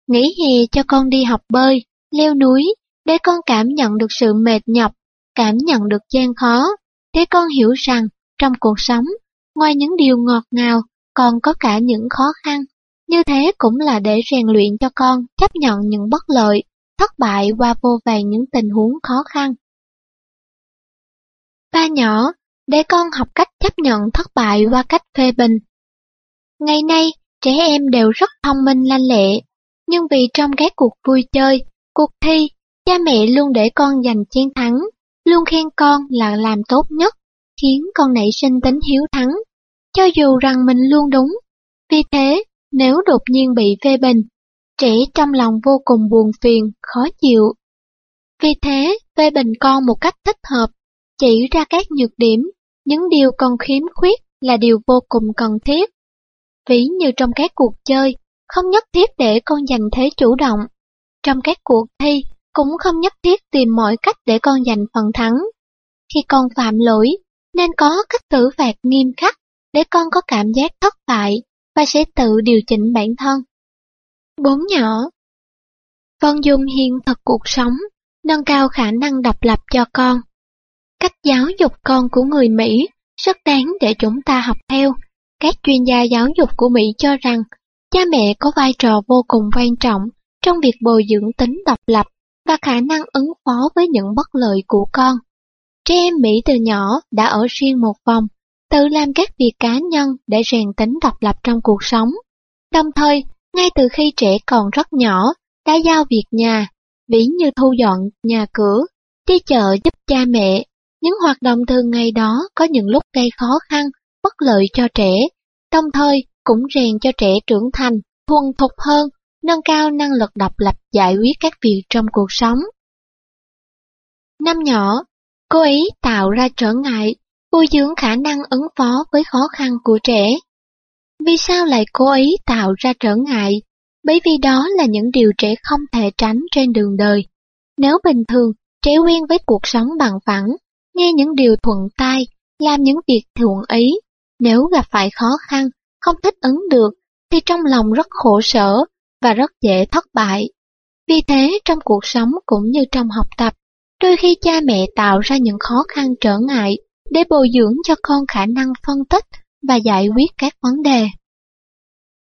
Nghỉ hè cho con đi học bơi, leo núi để con cảm nhận được sự mệt nhọc, cảm nhận được gian khó, để con hiểu rằng trong cuộc sống, ngoài những điều ngọt ngào, còn có cả những khó khăn. Như thế cũng là để rèn luyện cho con chấp nhận những bất lợi thất bại qua vô vàng những tình huống khó khăn. Ba nhỏ, để con học cách chấp nhận thất bại qua cách phê bình. Ngày nay, trẻ em đều rất thông minh lanh lẹ, nhưng vì trong các cuộc vui chơi, cuộc thi, cha mẹ luôn để con giành chiến thắng, luôn khen con là làm tốt nhất, khiến con nảy sinh tính hiếu thắng, cho dù rằng mình luôn đúng. Vì thế, nếu đột nhiên bị phê bình, trẻ trong lòng vô cùng buồn phiền, khó chịu. Vì thế, phê bình con một cách thích hợp, chỉ ra các nhược điểm, những điều còn khiếm khuyết là điều vô cùng cần thiết. Ví như trong các cuộc chơi, không nhất thiết để con giành thế chủ động. Trong các cuộc thi, cũng không nhất thiết tìm mọi cách để con giành phần thắng. Khi con phạm lỗi, nên có cách xử phạt nghiêm khắc để con có cảm giác thất bại và sẽ tự điều chỉnh bản thân. Bốn nhỏ con dùng hiện thực cuộc sống, nâng cao khả năng độc lập cho con. Cách giáo dục con của người Mỹ rất đáng để chúng ta học theo. Các chuyên gia giáo dục của Mỹ cho rằng cha mẹ có vai trò vô cùng quan trọng trong việc bồi dưỡng tính độc lập và khả năng ứng phó với những bất lợi của con. Trẻ em Mỹ từ nhỏ đã ở riêng một phòng, tự làm các việc cá nhân để rèn tính độc lập trong cuộc sống. Đồng thời, ngay từ khi trẻ còn rất nhỏ, đã giao việc nhà, ví như thu dọn nhà cửa, đi chợ giúp cha mẹ. Những hoạt động thường ngày đó có những lúc gây khó khăn, bất lợi cho trẻ, đồng thời cũng rèn cho trẻ trưởng thành, thuần thục hơn, nâng cao năng lực độc lập giải quyết các việc trong cuộc sống. Năm nhỏ, cố ý tạo ra trở ngại, bồi dưỡng khả năng ứng phó với khó khăn của trẻ. Vì sao lại cố ý tạo ra trở ngại? Bởi vì đó là những điều trẻ không thể tránh trên đường đời. Nếu bình thường, trẻ quen với cuộc sống bằng phẳng, nghe những điều thuận tai, làm những việc thuận ý. Nếu gặp phải khó khăn, không thích ứng được, thì trong lòng rất khổ sở và rất dễ thất bại. Vì thế, trong cuộc sống cũng như trong học tập, đôi khi cha mẹ tạo ra những khó khăn trở ngại để bồi dưỡng cho con khả năng phân tích và giải quyết các vấn đề.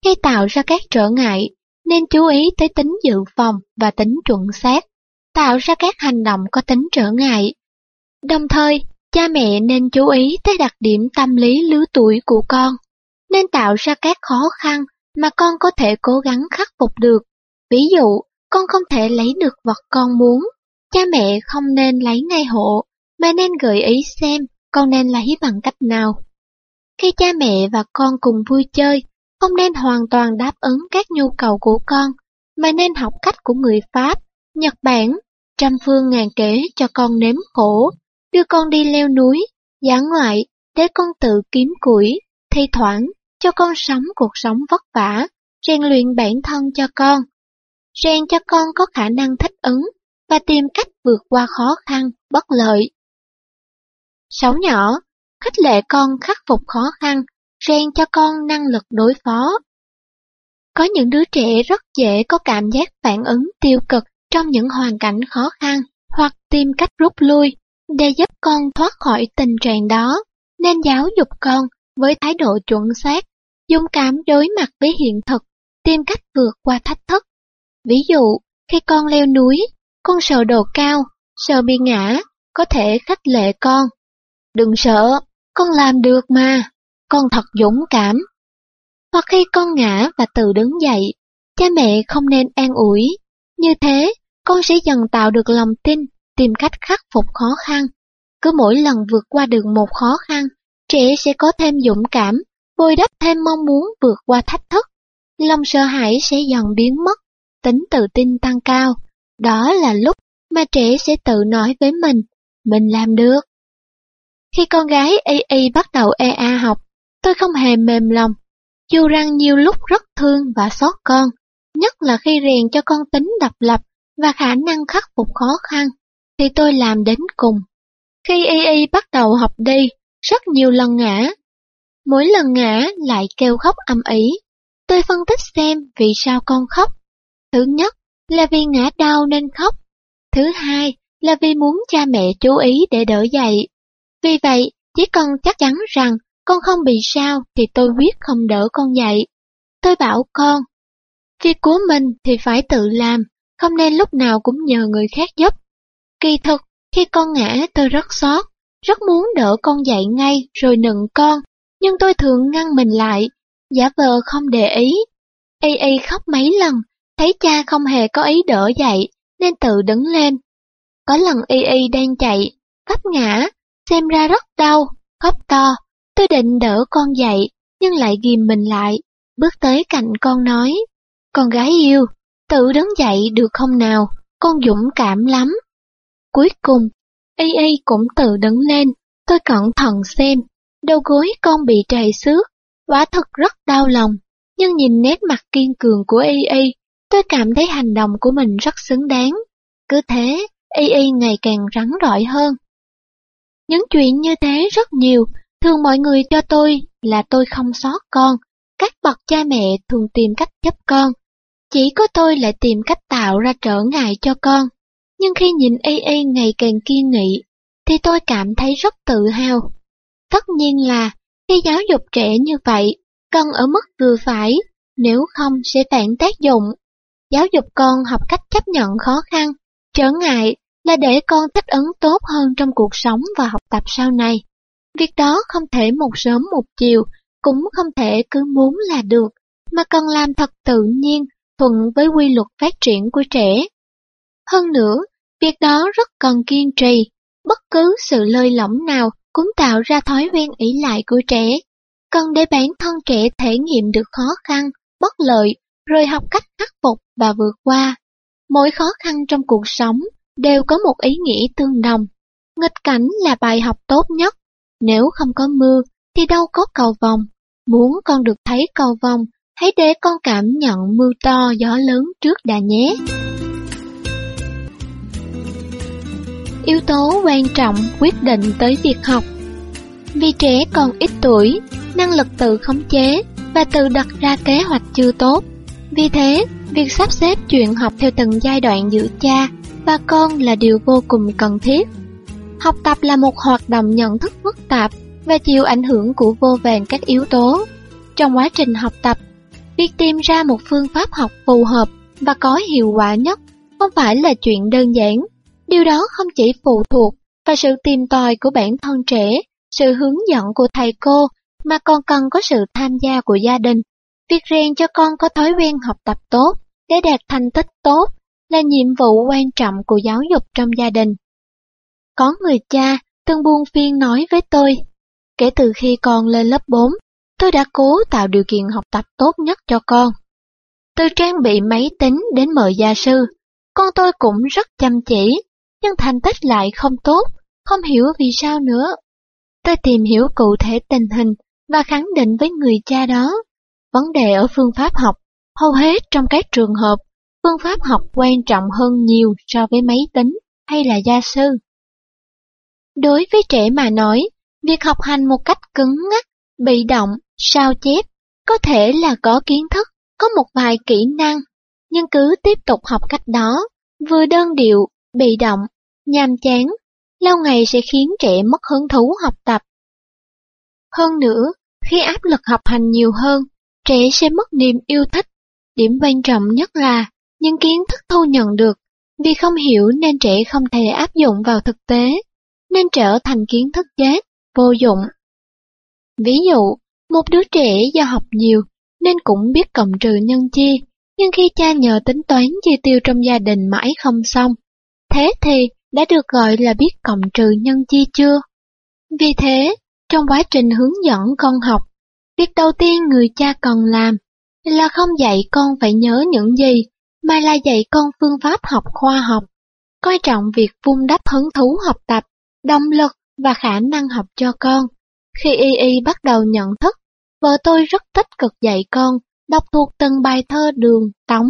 Khi tạo ra các trở ngại, nên chú ý tới tính dự phòng và tính chuẩn xác, tạo ra các hành động có tính trở ngại. Đồng thời, cha mẹ nên chú ý tới đặc điểm tâm lý lứa tuổi của con, nên tạo ra các khó khăn mà con có thể cố gắng khắc phục được. Ví dụ, con không thể lấy được vật con muốn, cha mẹ không nên lấy ngay hộ, mà nên gợi ý xem con nên lấy bằng cách nào. Khi cha mẹ và con cùng vui chơi, không nên hoàn toàn đáp ứng các nhu cầu của con, mà nên học cách của người Pháp, Nhật Bản, trăm phương ngàn kế cho con nếm khổ, đưa con đi leo núi, giã ngoại để con tự kiếm củi, thi thoảng cho con sống cuộc sống vất vả, rèn luyện bản thân cho con, rèn cho con có khả năng thích ứng và tìm cách vượt qua khó khăn, bất lợi. Sáu nhỏ, khích lệ con khắc phục khó khăn, rèn cho con năng lực đối phó. Có những đứa trẻ rất dễ có cảm giác phản ứng tiêu cực trong những hoàn cảnh khó khăn hoặc tìm cách rút lui để giúp con thoát khỏi tình trạng đó, nên giáo dục con với thái độ chuẩn xác, dũng cảm đối mặt với hiện thực, tìm cách vượt qua thách thức. Ví dụ, khi con leo núi, con sợ độ cao, sợ bị ngã, có thể khích lệ con. Đừng sợ, con làm được mà, con thật dũng cảm. Hoặc khi con ngã và tự đứng dậy, cha mẹ không nên an ủi. Như thế, con sẽ dần tạo được lòng tin, tìm cách khắc phục khó khăn. Cứ mỗi lần vượt qua được một khó khăn, trẻ sẽ có thêm dũng cảm, bồi đắp thêm mong muốn vượt qua thách thức. Lòng sợ hãi sẽ dần biến mất, tính tự tin tăng cao. Đó là lúc mà trẻ sẽ tự nói với mình, mình làm được. Khi con gái y y bắt đầu EA học, tôi không hề mềm lòng. Dù rằng nhiều lúc rất thương và xót con, nhất là khi rèn cho con tính độc lập và khả năng khắc phục khó khăn, thì tôi làm đến cùng. Khi y y bắt đầu học đi, rất nhiều lần ngã. Mỗi lần ngã lại kêu khóc âm ý. Tôi phân tích xem vì sao con khóc. Thứ nhất là vì ngã đau nên khóc. Thứ hai là vì muốn cha mẹ chú ý để đỡ dậy. Vì vậy, chỉ cần chắc chắn rằng con không bị sao thì tôi quyết không đỡ con dậy. Tôi bảo con, việc của mình thì phải tự làm, không nên lúc nào cũng nhờ người khác giúp. Kỳ thực, khi con ngã tôi rất xót, rất muốn đỡ con dậy ngay rồi nựng con, nhưng tôi thường ngăn mình lại, giả vờ không để ý. Y Y khóc mấy lần, thấy cha không hề có ý đỡ dậy, nên tự đứng lên. Có lần Y Y đang chạy, vấp ngã, xem ra rất đau, khóc to. Tôi định đỡ con dậy, nhưng lại ghim mình lại, bước tới cạnh con nói, con gái yêu, tự đứng dậy được không nào, con dũng cảm lắm. Cuối cùng, Y Y cũng tự đứng lên, tôi cẩn thận xem, đầu gối con bị trầy xước, quả thật rất đau lòng, nhưng nhìn nét mặt kiên cường của Y Y, tôi cảm thấy hành động của mình rất xứng đáng. Cứ thế, Y Y ngày càng rắn rỏi hơn. Những chuyện như thế rất nhiều, thường mọi người cho tôi là tôi không sót con, các bậc cha mẹ thường tìm cách giúp con. Chỉ có tôi lại tìm cách tạo ra trở ngại cho con. Nhưng khi nhìn Y Y ngày càng kiên nghị, thì tôi cảm thấy rất tự hào. Tất nhiên là, khi giáo dục trẻ như vậy, cần ở mức vừa phải, nếu không sẽ phản tác dụng. Giáo dục con học cách chấp nhận khó khăn, trở ngại là để con thích ứng tốt hơn trong cuộc sống và học tập sau này. Việc đó không thể một sớm một chiều, cũng không thể cứ muốn là được, mà cần làm thật tự nhiên, thuận với quy luật phát triển của trẻ. Hơn nữa, việc đó rất cần kiên trì, bất cứ sự lơi lỏng nào cũng tạo ra thói quen ỷ lại của trẻ. Cần để bản thân trẻ thể nghiệm được khó khăn, bất lợi, rồi học cách khắc phục và vượt qua. Mỗi khó khăn trong cuộc sống đều có một ý nghĩa tương đồng. Nghịch cảnh là bài học tốt nhất. Nếu không có mưa, thì đâu có cầu vòng. Muốn con được thấy cầu vòng, hãy để con cảm nhận mưa to gió lớn trước đã nhé. Yếu tố quan trọng quyết định tới việc học Vì trẻ còn ít tuổi, năng lực tự khống chế và tự đặt ra kế hoạch chưa tốt. Vì thế, việc sắp xếp chuyện học theo từng giai đoạn giữa cha và con là điều vô cùng cần thiết. Học tập là một hoạt động nhận thức phức tạp và chịu ảnh hưởng của vô vàn các yếu tố. Trong quá trình học tập, việc tìm ra một phương pháp học phù hợp và có hiệu quả nhất không phải là chuyện đơn giản. Điều đó không chỉ phụ thuộc vào sự tìm tòi của bản thân trẻ, sự hướng dẫn của thầy cô, mà còn cần có sự tham gia của gia đình. Việc rèn cho con có thói quen học tập tốt để đạt thành tích tốt là nhiệm vụ quan trọng của giáo dục trong gia đình. Có người cha từng buông phiên nói với tôi, kể từ khi con lên lớp 4, tôi đã cố tạo điều kiện học tập tốt nhất cho con. Từ trang bị máy tính đến mời gia sư, con tôi cũng rất chăm chỉ, nhưng thành tích lại không tốt, không hiểu vì sao nữa. Tôi tìm hiểu cụ thể tình hình và khẳng định với người cha đó. Vấn đề ở phương pháp học, hầu hết trong các trường hợp phương pháp học quan trọng hơn nhiều so với máy tính hay là gia sư. Đối với trẻ mà nói, việc học hành một cách cứng ngắc, bị động, sao chép, có thể là có kiến thức, có một vài kỹ năng, nhưng cứ tiếp tục học cách đó, vừa đơn điệu, bị động, nhàm chán, lâu ngày sẽ khiến trẻ mất hứng thú học tập. Hơn nữa, khi áp lực học hành nhiều hơn, trẻ sẽ mất niềm yêu thích. Điểm quan trọng nhất là những kiến thức thu nhận được, vì không hiểu nên trẻ không thể áp dụng vào thực tế, nên trở thành kiến thức chết, vô dụng. Ví dụ, một đứa trẻ do học nhiều nên cũng biết cộng trừ nhân chia, nhưng khi cha nhờ tính toán chi tiêu trong gia đình mãi không xong, thế thì đã được gọi là biết cộng trừ nhân chia chưa? Vì thế, trong quá trình hướng dẫn con học, việc đầu tiên người cha cần làm là không dạy con phải nhớ những gì mà là dạy con phương pháp học khoa học, coi trọng việc vun đắp hứng thú học tập, động lực và khả năng học cho con. Khi Y Y bắt đầu nhận thức, vợ tôi rất tích cực dạy con, đọc thuộc từng bài thơ đường, tống.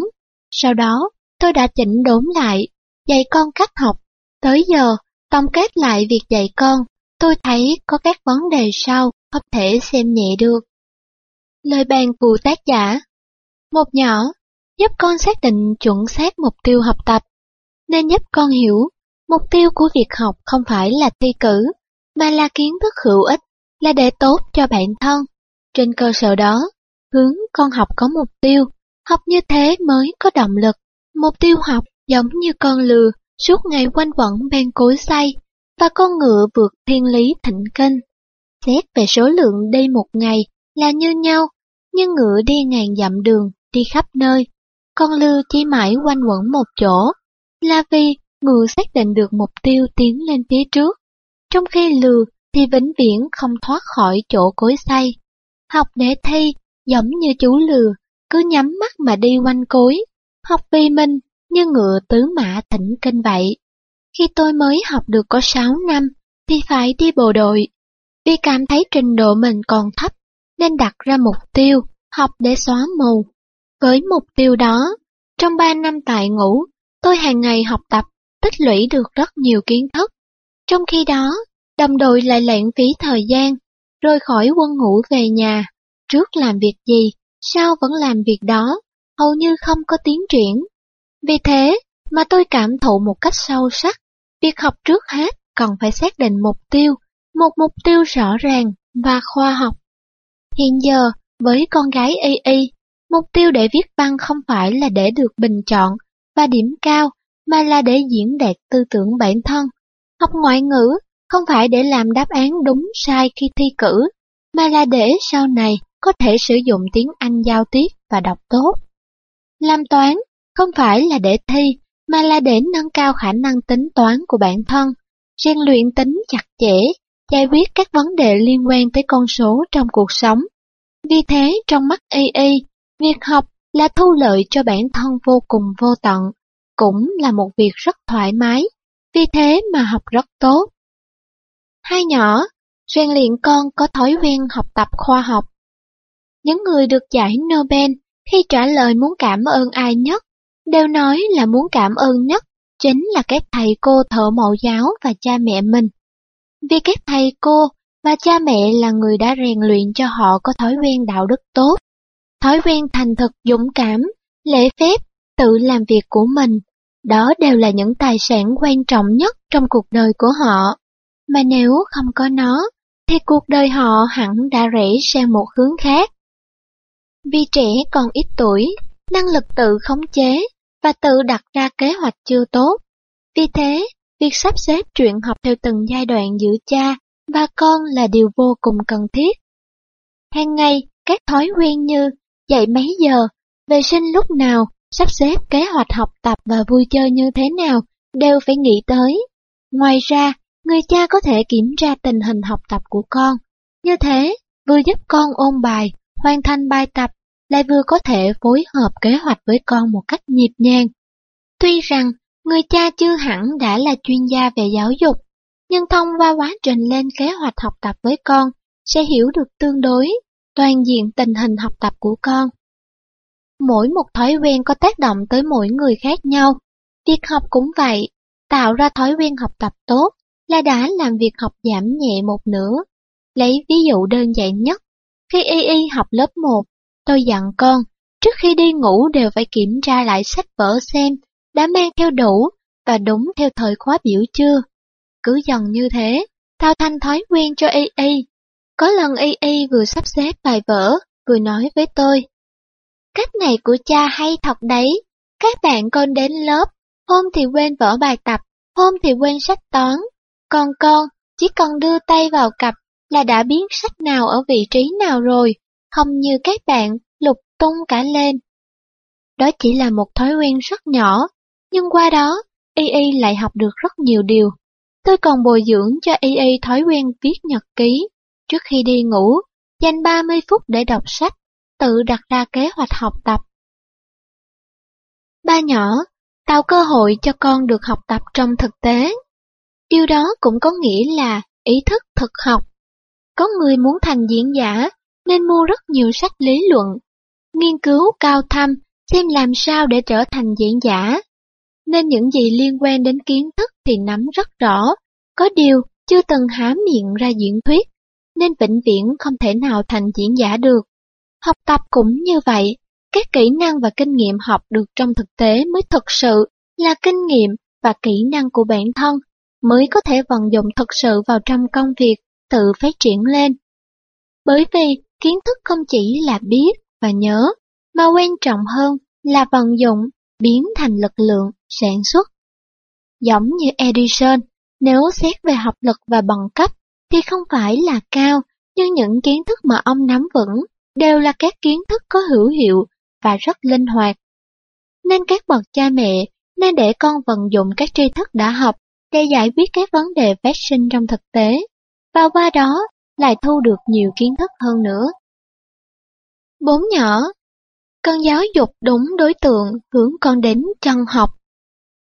Sau đó, tôi đã chỉnh đốn lại, dạy con cách học. Tới giờ, tổng kết lại việc dạy con, tôi thấy có các vấn đề sau không thể xem nhẹ được. Lời bàn của tác giả Một nhỏ giúp con xác định chuẩn xác mục tiêu học tập, nên giúp con hiểu mục tiêu của việc học không phải là thi cử, mà là kiến thức hữu ích, là để tốt cho bản thân. Trên cơ sở đó, hướng con học có mục tiêu, học như thế mới có động lực. Mục tiêu học giống như con lừa, suốt ngày quanh quẩn bên cối xay, và con ngựa vượt thiên lý thịnh kinh. Xét về số lượng đi một ngày là như nhau, nhưng ngựa đi ngàn dặm đường, đi khắp nơi. Con lư chỉ mãi quanh quẩn một chỗ, là vì ngựa xác định được mục tiêu tiến lên phía trước, trong khi lừa thì vĩnh viễn không thoát khỏi chỗ cối xay. Học để thi, giống như chú lừa, cứ nhắm mắt mà đi quanh cối, học vì mình như ngựa tứ mã thỉnh kinh vậy. Khi tôi mới học được có 6 năm, thì phải đi bộ đội. Vì cảm thấy trình độ mình còn thấp, nên đặt ra mục tiêu, học để xóa mù. Với mục tiêu đó, trong 3 năm tại ngũ, tôi hàng ngày học tập, tích lũy được rất nhiều kiến thức. Trong khi đó, đồng đội lại lãng phí thời gian, rồi khỏi quân ngũ về nhà. Trước làm việc gì, sau vẫn làm việc đó, hầu như không có tiến triển. Vì thế mà tôi cảm thụ một cách sâu sắc, việc học trước hết cần phải xác định mục tiêu, một mục tiêu rõ ràng và khoa học. Hiện giờ, với con gái Y Y, mục tiêu để viết văn không phải là để được bình chọn và điểm cao, mà là để diễn đạt tư tưởng bản thân. Học ngoại ngữ không phải để làm đáp án đúng sai khi thi cử, mà là để sau này có thể sử dụng tiếng Anh giao tiếp và đọc tốt. Làm toán không phải là để thi, mà là để nâng cao khả năng tính toán của bản thân, rèn luyện tính chặt chẽ, giải quyết các vấn đề liên quan tới con số trong cuộc sống. Vì thế, trong mắt AA, việc học là thu lợi cho bản thân vô cùng vô tận, cũng là một việc rất thoải mái, vì thế mà học rất tốt. Hai nhỏ, rèn luyện con có thói quen học tập khoa học. Những người được giải Nobel khi trả lời muốn cảm ơn ai nhất, đều nói là muốn cảm ơn nhất chính là các thầy cô thợ mẫu giáo và cha mẹ mình. Vì các thầy cô và cha mẹ là người đã rèn luyện cho họ có thói quen đạo đức tốt, thói quen thành thực dũng cảm, lễ phép, tự làm việc của mình. Đó đều là những tài sản quan trọng nhất trong cuộc đời của họ. Mà nếu không có nó, thì cuộc đời họ hẳn đã rẽ sang một hướng khác. Vì trẻ còn ít tuổi, năng lực tự khống chế và tự đặt ra kế hoạch chưa tốt. Vì thế, việc sắp xếp chuyện học theo từng giai đoạn giữa cha và con là điều vô cùng cần thiết. Hàng ngày, các thói quen như dậy mấy giờ, vệ sinh lúc nào, sắp xếp kế hoạch học tập và vui chơi như thế nào đều phải nghĩ tới. Ngoài ra, người cha có thể kiểm tra tình hình học tập của con. Như thế, vừa giúp con ôn bài, hoàn thành bài tập, lại vừa có thể phối hợp kế hoạch với con một cách nhịp nhàng. Tuy rằng, người cha chưa hẳn đã là chuyên gia về giáo dục, nhưng thông qua quá trình lên kế hoạch học tập với con, sẽ hiểu được tương đối, toàn diện tình hình học tập của con. Mỗi một thói quen có tác động tới mỗi người khác nhau. Việc học cũng vậy, tạo ra thói quen học tập tốt là đã làm việc học giảm nhẹ một nửa. Lấy ví dụ đơn giản nhất, khi Y Y học lớp 1, tôi dặn con, trước khi đi ngủ đều phải kiểm tra lại sách vở xem đã mang theo đủ và đúng theo thời khóa biểu chưa. Cứ dần như thế, thao thanh thói quen cho Y Y. Có lần Y Y vừa sắp xếp bài vở, vừa nói với tôi. Cách này của cha hay thật đấy, các bạn con đến lớp, hôm thì quên vở bài tập, hôm thì quên sách toán, còn con chỉ cần đưa tay vào cặp là đã biết sách nào ở vị trí nào rồi, không như các bạn lục tung cả lên. Đó chỉ là một thói quen rất nhỏ, nhưng qua đó, Y Y lại học được rất nhiều điều. Tôi còn bồi dưỡng cho Y Y thói quen viết nhật ký. Trước khi đi ngủ, dành 30 phút để đọc sách, tự đặt ra kế hoạch học tập. Ba nhỏ, tạo cơ hội cho con được học tập trong thực tế. Điều đó cũng có nghĩa là ý thức thực học. Có người muốn thành diễn giả nên mua rất nhiều sách lý luận, nghiên cứu cao thâm xem làm sao để trở thành diễn giả. Nên những gì liên quan đến kiến thức thì nắm rất rõ, có điều chưa từng há miệng ra diễn thuyết, nên vĩnh viễn không thể nào thành diễn giả được. Học tập cũng như vậy, các kỹ năng và kinh nghiệm học được trong thực tế mới thực sự là kinh nghiệm và kỹ năng của bản thân mới có thể vận dụng thực sự vào trong công việc tự phát triển lên. Bởi vì kiến thức không chỉ là biết và nhớ, mà quan trọng hơn là vận dụng, biến thành lực lượng, sản xuất. Giống như Edison, nếu xét về học lực và bằng cấp thì không phải là cao, nhưng những kiến thức mà ông nắm vững đều là các kiến thức có hữu hiệu và rất linh hoạt. Nên các bậc cha mẹ nên để con vận dụng các tri thức đã học để giải quyết các vấn đề phát sinh trong thực tế, và qua đó lại thu được nhiều kiến thức hơn nữa. Bốn nhỏ Cần giáo dục đúng đối tượng hướng con đến chân học.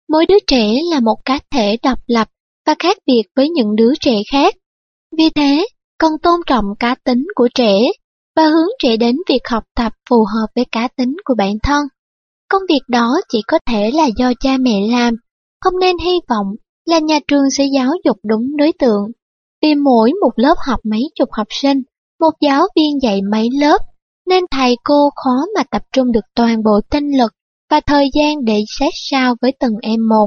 Mỗi đứa trẻ là một cá thể độc lập và khác biệt với những đứa trẻ khác. Vì thế, cần tôn trọng cá tính của trẻ và hướng trẻ đến việc học tập phù hợp với cá tính của bản thân. Công việc đó chỉ có thể là do cha mẹ làm, không nên hy vọng là nhà trường sẽ giáo dục đúng đối tượng. Vì mỗi một lớp học mấy chục học sinh, một giáo viên dạy mấy lớp, nên thầy cô khó mà tập trung được toàn bộ tinh lực và thời gian để xét sao với từng em một.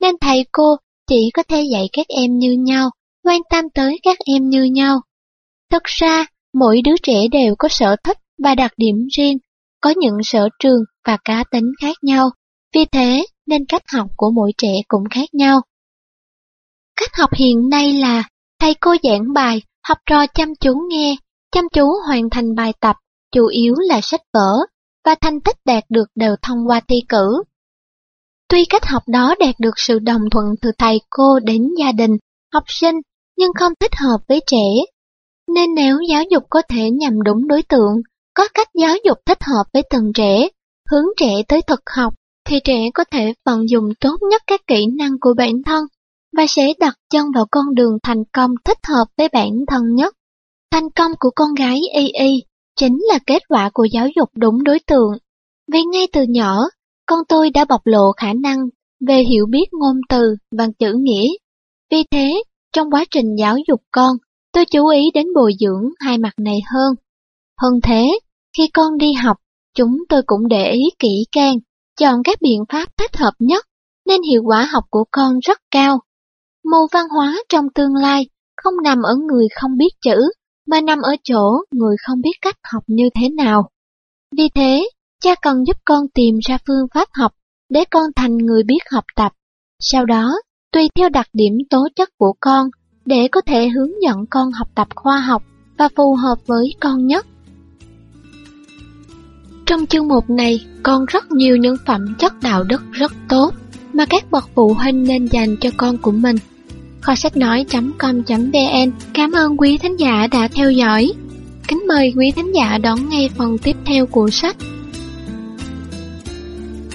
Nên thầy cô chỉ có thể dạy các em như nhau, quan tâm tới các em như nhau. thật ra, mỗi đứa trẻ đều có sở thích và đặc điểm riêng, có những sở trường và cá tính khác nhau, vì thế nên cách học của mỗi trẻ cũng khác nhau. Cách học hiện nay là thầy cô giảng bài, học trò chăm chú nghe, chăm chú hoàn thành bài tập, chủ yếu là sách vở, và thành tích đạt được đều thông qua thi cử. Tuy cách học đó đạt được sự đồng thuận từ thầy cô đến gia đình, học sinh, nhưng không thích hợp với trẻ. Nên nếu giáo dục có thể nhằm đúng đối tượng, có cách giáo dục thích hợp với từng trẻ, hướng trẻ tới thực học, thì trẻ có thể vận dụng tốt nhất các kỹ năng của bản thân và sẽ đặt chân vào con đường thành công thích hợp với bản thân nhất. Thành công của con gái Y Y chính là kết quả của giáo dục đúng đối tượng. Vì ngay từ nhỏ, con tôi đã bộc lộ khả năng về hiểu biết ngôn từ và chữ nghĩa. Vì thế, trong quá trình giáo dục con, tôi chú ý đến bồi dưỡng hai mặt này hơn. Hơn thế, khi con đi học, chúng tôi cũng để ý kỹ càng, chọn các biện pháp thích hợp nhất, nên hiệu quả học của con rất cao. Mù văn hóa trong tương lai không nằm ở người không biết chữ, mà nằm ở chỗ người không biết cách học như thế nào. Vì thế, cha cần giúp con tìm ra phương pháp học để con thành người biết học tập. Sau đó, tùy theo đặc điểm tố chất của con, để có thể hướng dẫn con học tập khoa học và phù hợp với con nhất. Trong chương mục này, còn rất nhiều những phẩm chất đạo đức rất tốt mà các bậc phụ huynh nên dành cho con của mình. Kho sách nói.com.vn Cảm ơn quý thính giả đã theo dõi. Kính mời quý thính giả đón nghe phần tiếp theo của sách.